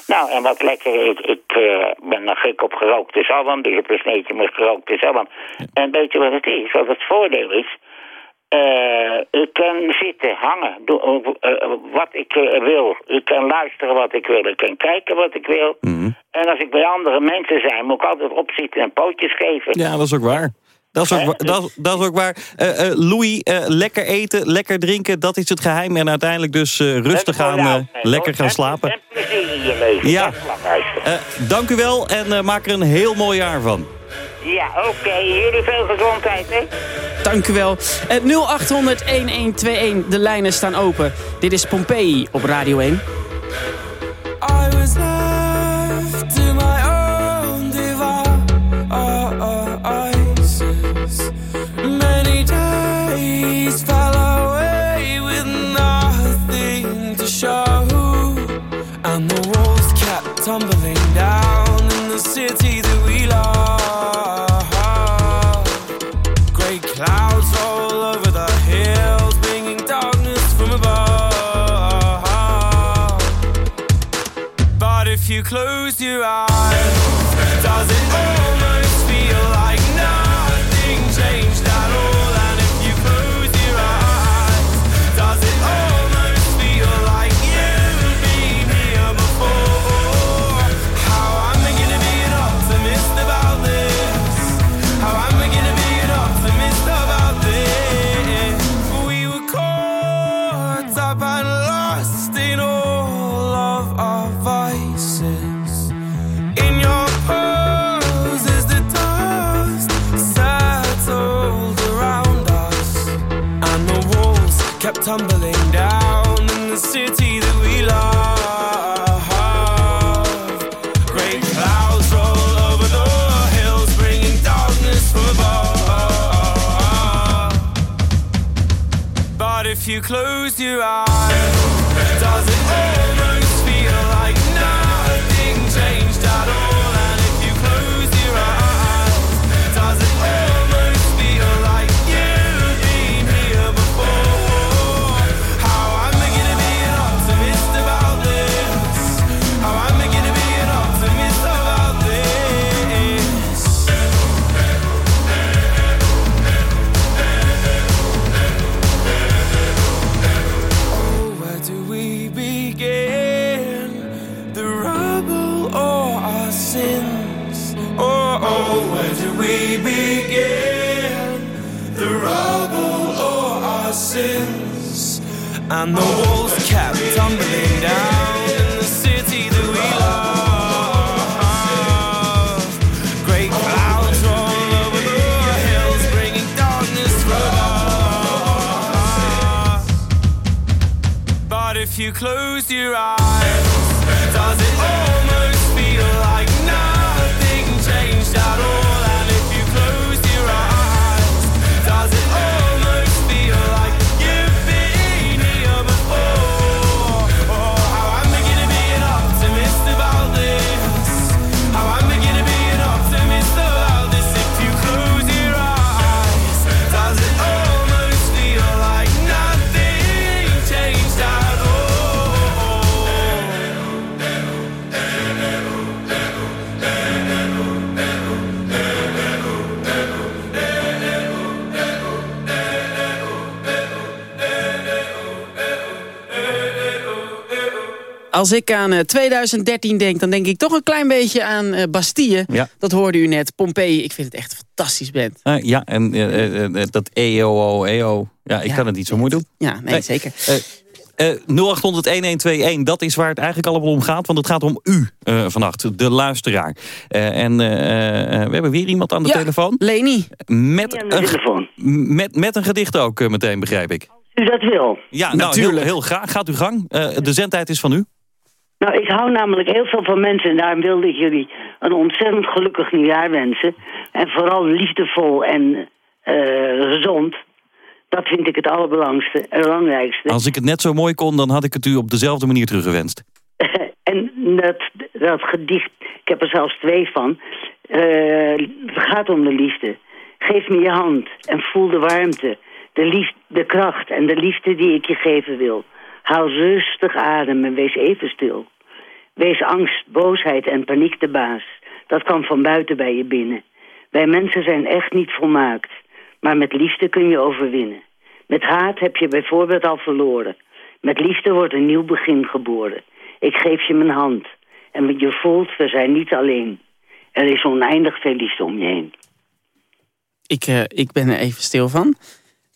Nou, en wat lekker, ik, ik eh, ben er gek op gerookte zalm, dus ik heb een sneetje met gerookte zalm. En weet je wat het is? Wat het voordeel is? Eh, ik kan zitten, hangen, doen, eh, eh, wat ik wil. Ik kan luisteren wat ik wil. Ik kan kijken wat ik wil. En als ik bij andere mensen zijn, moet ik altijd opzitten en pootjes geven. Ja, dat is ook waar. Dat is ook, wa- dat, is- dat is ook waar. Louis, lekker eten, lekker drinken, dat is het geheim. En uiteindelijk dus rustig gaan, lekker gaan slapen. En plezier in je leven. Ja. Dank u wel en maak er een heel mooi jaar van. Ja, oké. Jullie veel gezondheid, hè? Dank u wel. Eh, 0800 1121, de lijnen staan open. Dit is Pompeii op Radio 1. I was your eyes, uh, you close your eyes, Oh, where do we begin? The rubble or our sins? And the walls kept tumbling down in the city that Als ik aan eh, 2013 denk, dan denk ik toch een klein beetje aan eh, Bastille. Ja. Dat hoorde u net. Pompeii, ik vind het echt een fantastisch band. Eh, ja, en eh, eh, eh, dat EO, EO. Ja, ik Ja. kan het niet zo mooi doen. Ja, nee, zeker. Eh, Eh 0800-1121, dat is waar het eigenlijk allemaal om gaat. Want het gaat om u eh, vannacht, de luisteraar. Eh, en eh, eh, we hebben weer iemand aan de Ja, telefoon. Leni. Met, een, met, met een gedicht ook eh, meteen, begrijp ik. U dat wil? Ja, nou, heel, heel graag. Gaat uw gang. Eh, de zendtijd is van u. Nou, ik hou namelijk heel veel van mensen en daarom wilde ik jullie een ontzettend gelukkig nieuwjaar wensen. En vooral liefdevol en eh, gezond. Dat vind ik het allerbelangrijkste. en belangrijkste. Als ik het net zo mooi kon, dan had ik het u op dezelfde manier teruggewenst. En dat, dat gedicht, ik heb er zelfs twee van. eh, het gaat om de liefde. Geef me je hand en voel de warmte, de, lief, de kracht en de liefde die ik je geven wil. Haal rustig adem en wees even stil. Wees angst, boosheid en paniek de baas. Dat kan van buiten bij je binnen. Wij mensen zijn echt niet volmaakt. Maar met liefde kun je overwinnen. Met haat heb je bijvoorbeeld al verloren. Met liefde wordt een nieuw begin geboren. Ik geef je mijn hand. En je voelt, we zijn niet alleen. Er is oneindig veel liefde om je heen. Ik, eh, ik ben er even stil van.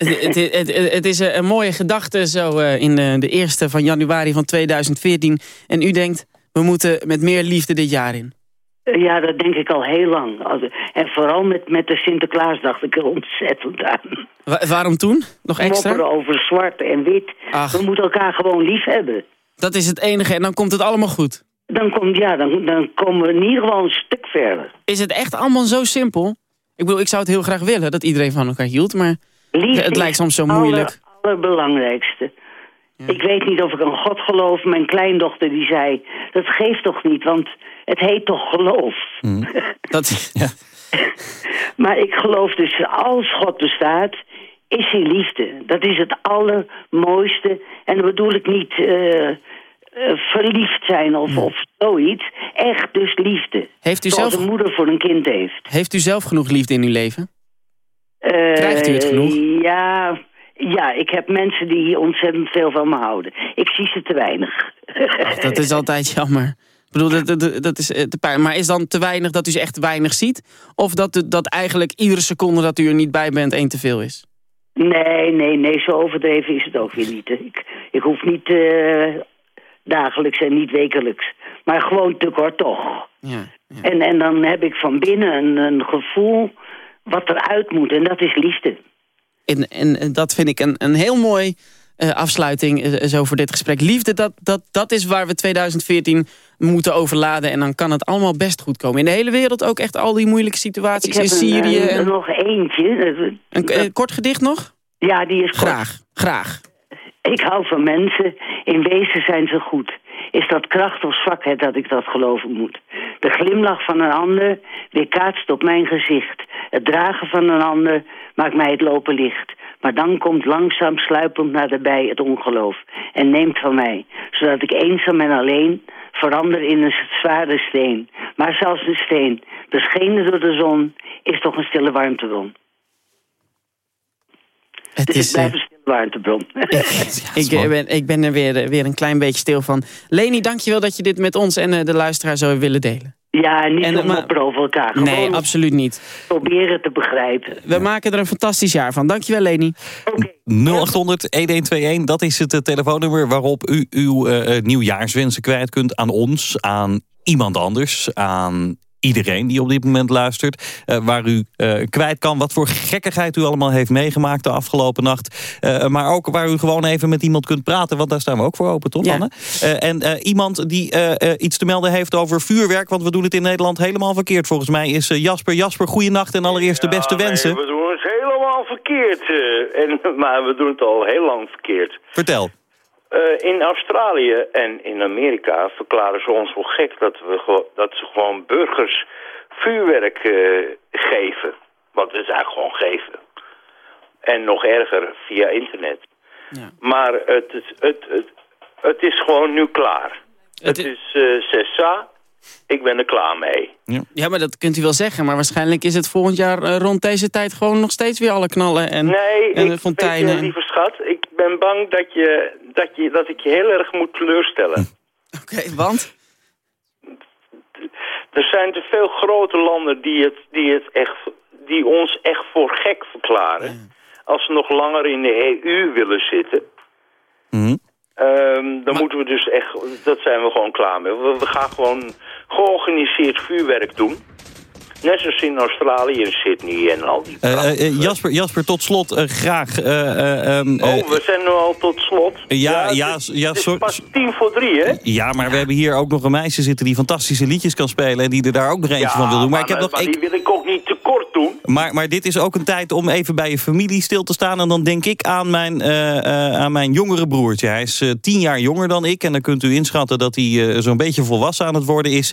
Het, het, is een, een mooie gedachte zo eh, in de, de eerste van januari van 2014. En u denkt, we moeten met meer liefde dit jaar in. Eh, Ja, dat denk ik al heel lang. En vooral met, met de Sinterklaas dacht ik er ontzettend aan. Wa- waarom toen? Nog extra? Mopperen over zwart en wit. Ach. We moeten elkaar gewoon lief hebben. Dat is het enige en dan komt het allemaal goed. Dan, komt, ja, dan, dan komen we in ieder geval een stuk verder. Is het echt allemaal zo simpel? Ik bedoel, ik zou het heel graag willen dat iedereen van elkaar hield, maar Liefde het lijkt soms zo is het moeilijk. aller- allerbelangrijkste. Ik weet niet of ik een God geloof. Mijn kleindochter die zei, dat geeft toch niet, want het heet toch geloof. Dat, ja. Maar ik geloof dus, als God bestaat, is hij liefde. Dat is het allermooiste. En dan bedoel ik niet eh, eh, verliefd zijn of, of zoiets. Echt dus liefde. Heeft u Zoals zelf- een moeder voor een kind heeft. Heeft u zelf genoeg liefde in uw leven? Eh, Krijgt u het genoeg? Ja, ja, ik heb mensen die ontzettend veel van me houden. Ik zie ze te weinig. Dat is altijd jammer. Ik bedoel, dat, dat, dat is eh, te pijn. Maar is dan te weinig dat u ze echt weinig ziet? Of dat, dat eigenlijk iedere seconde dat u er niet bij bent één te veel is? Nee, nee, nee, zo overdreven is het ook weer niet. Ik, ik hoef niet eh, dagelijks en niet wekelijks. Maar gewoon te kort toch. Ja. En, en dan heb ik van binnen een, een gevoel wat eruit moet. En dat is liefde. En, en dat vind ik een, een heel mooi eh, afsluiting eh, zo voor dit gesprek. Liefde, dat, dat, dat is waar we 2014 moeten overladen. En dan kan het allemaal best goed komen. In de hele wereld ook echt al die moeilijke situaties in Syrië. een- en, nog eentje. een, eh, kort gedicht nog? Ja, die is kort. Graag, graag. Ik hou van mensen. In wezen zijn ze goed. Is dat kracht of zwakheid dat ik dat geloven moet? De glimlach van een ander weerkaatst op mijn gezicht. Het dragen van een ander maakt mij het lopen licht. Maar dan komt langzaam sluipend naderbij het ongeloof. En neemt van mij. Zodat ik eenzaam en alleen verander in een zware steen. Maar zelfs de steen, beschenen door de zon, is toch een stille warmtebron. Het dus is, ik, eh, ben, ik ben er weer, eh, weer een klein beetje stil van. Leni, dankjewel dat je dit met ons en eh, de luisteraar zo willen delen. Ja, niet En, en, maar- over elkaar. Gewoon Nee, absoluut niet. proberen te begrijpen. We maken er een fantastisch jaar van. Dankjewel, Leni. 0800-1121, dat is het telefoonnummer waarop u uw eh, nieuwjaarswensen kwijt kunt aan ons, aan iemand anders, aan iedereen die op dit moment luistert. eh, waar u eh, kwijt kan wat voor gekkigheid u allemaal heeft meegemaakt de afgelopen nacht. Eh, maar ook waar u gewoon even met iemand kunt praten, want daar staan we ook voor open, toch Ja. Anne? Eh, en eh, iemand die iets te melden heeft over vuurwerk, want we doen het in Nederland helemaal verkeerd. Volgens mij is eh, Jasper. Jasper, goeienacht en allereerst de beste wensen. we doen het helemaal verkeerd. eh, en, maar we doen het al heel lang verkeerd. Vertel. Eh, in Australië en in Amerika verklaren ze ons wel gek dat, we dat ze gewoon burgers vuurwerk eh, geven. Want is eigenlijk gewoon geven. En nog erger via internet. Maar het, is- het, het, het is gewoon nu klaar. Het, is cessa. Ik ben er klaar mee. Ja, maar dat kunt u wel zeggen. Maar waarschijnlijk is het volgend jaar eh, rond deze tijd gewoon nog steeds weer alle knallen en, Nee, en de ik, fonteinen. en- lieve schat, ik ben bang dat, je, dat, je, dat ik je heel erg moet teleurstellen. Oké, want? Er zijn te veel grote landen die, het, die, het echt, die ons echt voor gek verklaren. Als ze nog langer in de EU willen zitten. Mhm. Eh, Ehm, dan moeten we dus echt, dat zijn we gewoon klaar mee. We, we gaan gewoon georganiseerd vuurwerk doen. Net zoals in Australië en Sydney en al die... Eh, Jasper, Jasper, tot slot eh, graag... eh, eh, ehm, eh, oh, we zijn nu al tot slot. Ja, ja, ja, is sorry. pas tien voor drie, hè? Ja, maar we hebben hier ook nog een meisje zitten die fantastische liedjes kan spelen... en die er daar ook nog eentje van wil doen. Maar, ik heb nog... maar ik- die wil ik ook niet tekort Maar, maar dit is ook een tijd om even bij je familie stil te staan. En dan denk ik aan mijn, eh, eh, aan mijn jongere broertje. Hij is eh, tien jaar jonger dan ik. En dan kunt u inschatten dat hij zo'n beetje volwassen aan het worden is.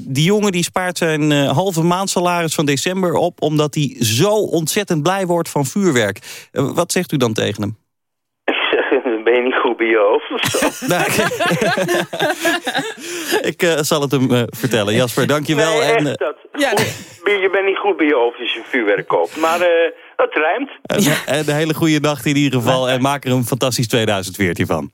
Die jongen die spaart zijn halve maandsalaris van december op... omdat hij zo ontzettend blij wordt van vuurwerk. Wat zegt u dan tegen hem? Ben je niet goed bij je hoofd of zo? Nou, ik eh, zal het hem eh, vertellen. Jasper, dankjewel. Nee, en, echt eh, dat. Goed, je bent niet goed bij je hoofd als je vuurwerk koopt. Maar eh dat rijmt. en een hele goede nacht in ieder geval. En maak er een fantastisch 2014 van.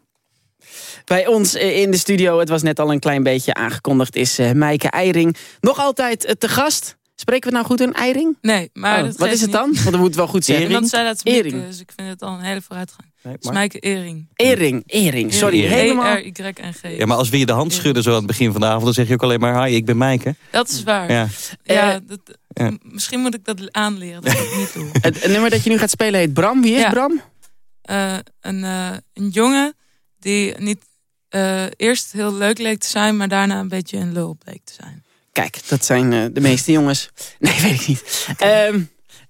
Bij ons in de studio, het was net al een klein beetje aangekondigd, is Maaike Eiring. Nog altijd te gast. Spreken we het nou goed, een Eiring? Nee, maar Oh, dat wat is het niet. dan? Want dat moet wel goed zeggen. Iemand zei dat Ering. dus ik vind het al een hele vooruitgang. Maar- Smijke Ering. Ering, Ering, sorry. Ering. Helemaal. E-R-Y-N-G. Ja, maar als we je de hand schudden zo aan het begin van de avond... dan zeg je ook alleen maar, hi, ik ben Maaike. Dat is waar. Ja. Ja, Eh, dat, Ja. m- misschien moet ik dat aanleren, dat ik niet doe. Het, het nummer dat je nu gaat spelen heet Bram. Wie is Ja. Bram? Eh, een, eh, een jongen die niet eh, eerst heel leuk leek te zijn, maar daarna een beetje een lul bleek te zijn. Kijk, dat zijn de meeste jongens. Nee, weet ik niet. Ehm,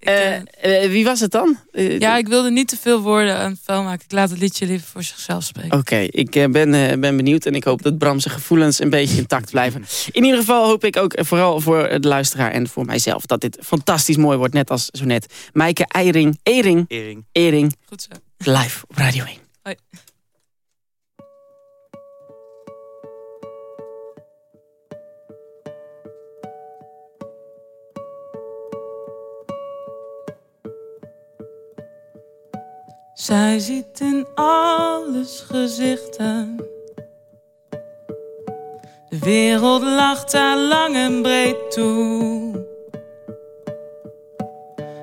eh, eh, wie was het dan? Eh, Ja, ik wilde niet te veel woorden aan het vuil maken. Ik laat het liedje liever voor zichzelf spreken. Oké, ik ben, ben benieuwd en ik hoop dat Bram zijn gevoelens een beetje intact blijven. In ieder geval hoop ik ook vooral voor de luisteraar en voor mijzelf dat dit fantastisch mooi wordt, net als zo net. Maaike Eiring, Ering, Ering. Ering, Goed zo. live op Radio 1. Hoi. Zij ziet in alles gezichten. De wereld lacht haar lang en breed toe.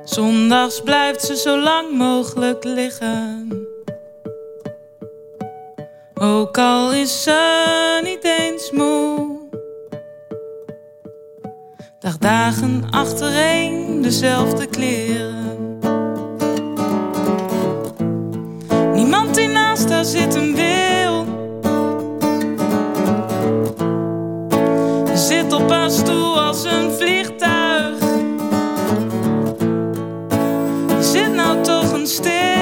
Zondags blijft ze zo lang mogelijk liggen. Ook al is ze niet eens moe. Dag dagen achtereen dezelfde kleren. Niemand die naast haar zitten wil. Zit op haar stoel als een vliegtuig. Zit nou toch een stil.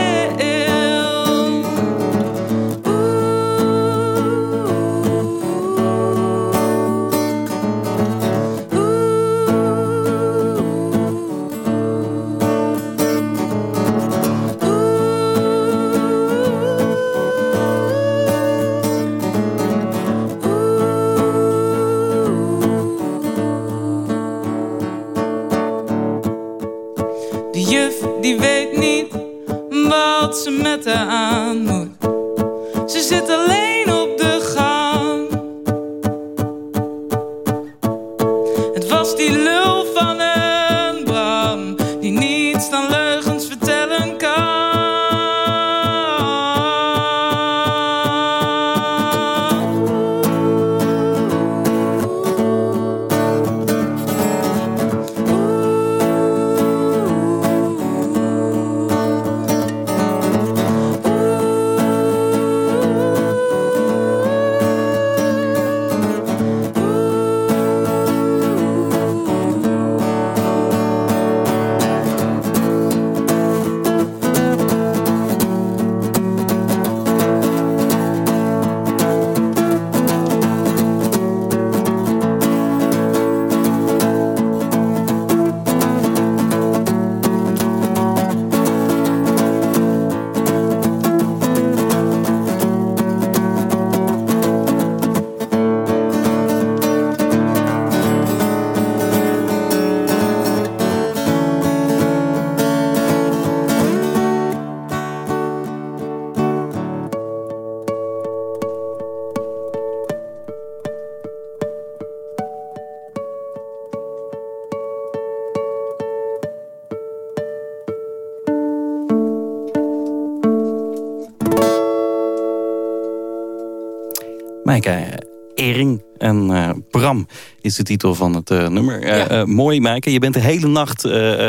Maaike Ering en eh, Bram is de titel van het eh, nummer. Eh, mooi, Maaike. Je bent de hele nacht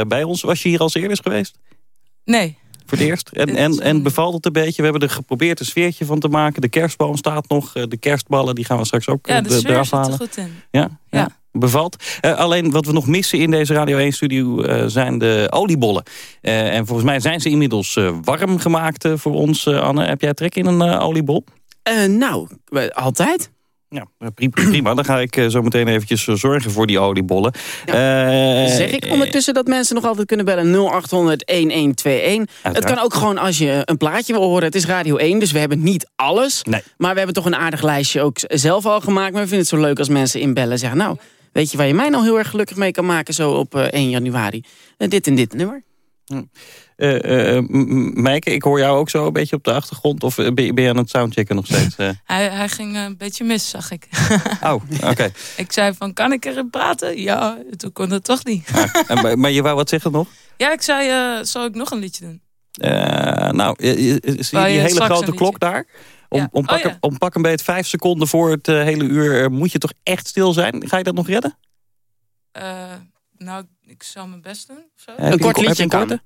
bij ons. Was je hier als eerder geweest? Nee. Voor het eerst? En, en, en bevalt het een beetje? We hebben er geprobeerd een sfeertje van te maken. De kerstboom staat nog. De kerstballen die gaan we straks ook Ja, de de- eraf er halen. goed in. Ja, ja. bevalt. Alleen wat we nog missen in deze Radio 1-studio zijn de oliebollen. En volgens mij zijn ze inmiddels warm gemaakt voor ons. Anne, heb jij trek in een oliebol? Eh, nou, altijd. Ja, eh, prima. prima. Dan ga ik eh, zo meteen eventjes zorgen voor die oliebollen. Zeg ik ondertussen dat mensen nog altijd kunnen bellen 0800 1121. Het kan ook gewoon als je een plaatje wil horen. Het is Radio 1, dus we hebben niet alles. Maar we hebben toch een aardig lijstje ook zelf al gemaakt. Maar we vinden het zo leuk als mensen inbellen en zeggen... nou, weet je waar je mij nou heel erg gelukkig mee kan maken... zo op eh, 1 januari? Dit en dit nummer. eh, eh, M- M- Meike, ik hoor jou ook zo een beetje op de achtergrond. Of eh, ben je, aan het soundchecken nog steeds? eh? Hij, hij ging eh, een beetje mis, zag ik. Oh, oké. ik zei van, kan ik erin praten? Ja, toen kon het toch niet. En maar, maar je wou wat zeggen nog? ja, ik zei, eh, zal ik nog een liedje doen? Eh, nou, eh, eh, zie je die hele grote klok daar? Om, Ja. om, pak, Oh, ja. om pak een beetje vijf seconden voor het eh, hele uur... eh, moet je toch echt stil zijn? Ga je dat nog redden? Eh, nou, ik zal mijn best doen. Of zo. Heb je Een kort ko- liedje een kan.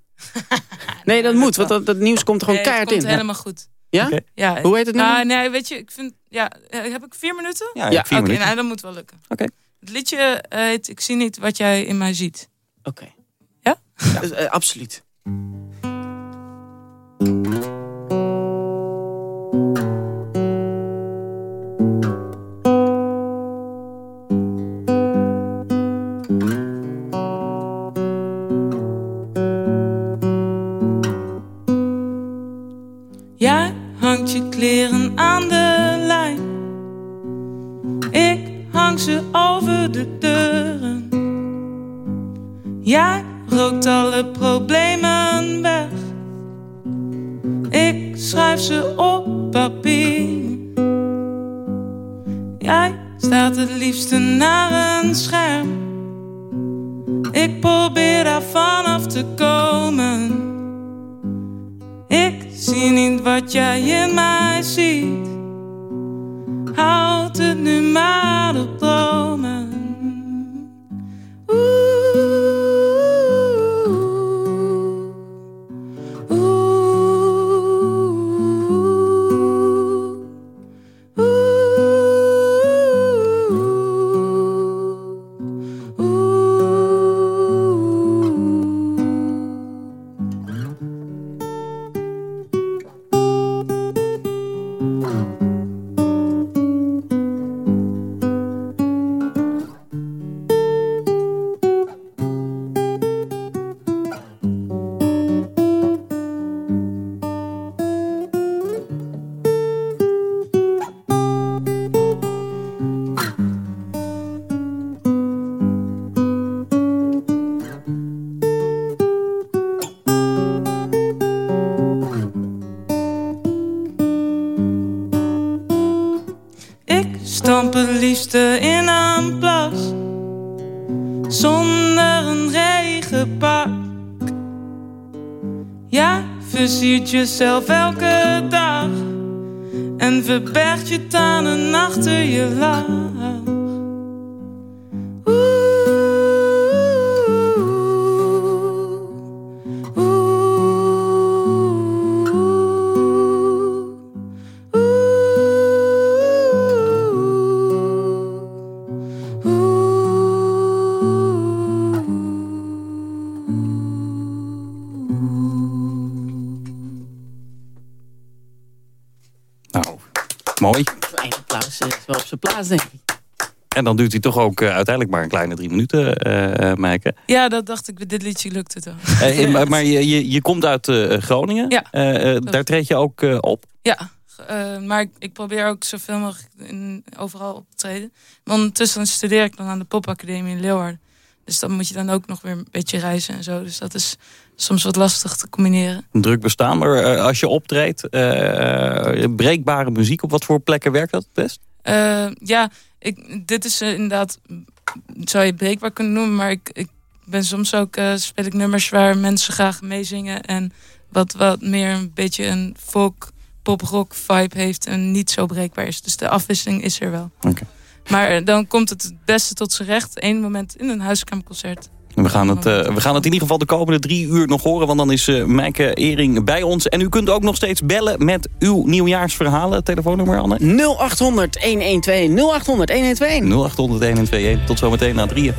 Nee, dat moet, want dat, dat nieuws komt er gewoon Nee, het keihard in. komt helemaal goed. Ja? Ja, Hoe heet het nou, nummer? nee, weet je, ik vind... Ja, eh, heb ik vier minuten? Ja, vier Oké, minuten. nou, dat moet wel lukken. Oké. Het liedje eh, heet Ik zie niet wat jij in mij ziet. Oké. Ja? Eh, absoluut. Zonder een regenpak. Ja, versiert jezelf elke dag. En verbergt je tranen achter je lach denk ik. En dan duurt hij toch ook eh, uiteindelijk maar een kleine drie minuten, Maaike. Ja, dat dacht ik, dit liedje lukt het wel. Eh, maar maar je, je, je komt uit Groningen. Ja. Daar treed je ook op. Ja, maar ik, probeer ook zoveel mogelijk in, overal op te treden. Maar ondertussen studeer ik dan aan de popacademie in Leeuwarden. Dus dan moet je dan ook nog weer een beetje reizen en zo. Dus dat is soms wat lastig te combineren. Een druk bestaan. Maar als je optreedt, breekbare muziek, op wat voor plekken werkt dat het best? Eh, ja, ik, dit is eh, inderdaad, zou je breekbaar kunnen noemen. Maar ik, ik ben soms ook, eh, speel ik nummers waar mensen graag meezingen. En wat, wat meer een beetje een folk poprock vibe heeft en niet zo breekbaar is. Dus de afwisseling is er wel. Maar dan komt het het beste tot zijn recht. Eén moment in een huiskamerconcert. We gaan, het, eh, we gaan het in ieder geval de komende drie uur nog horen. Want dan is uh, Mijke Ering bij ons. En u kunt ook nog steeds bellen met uw nieuwjaarsverhalen. Telefoonnummer, Anne? 0800 112 0800 112 0800 112. Tot zometeen na drieën.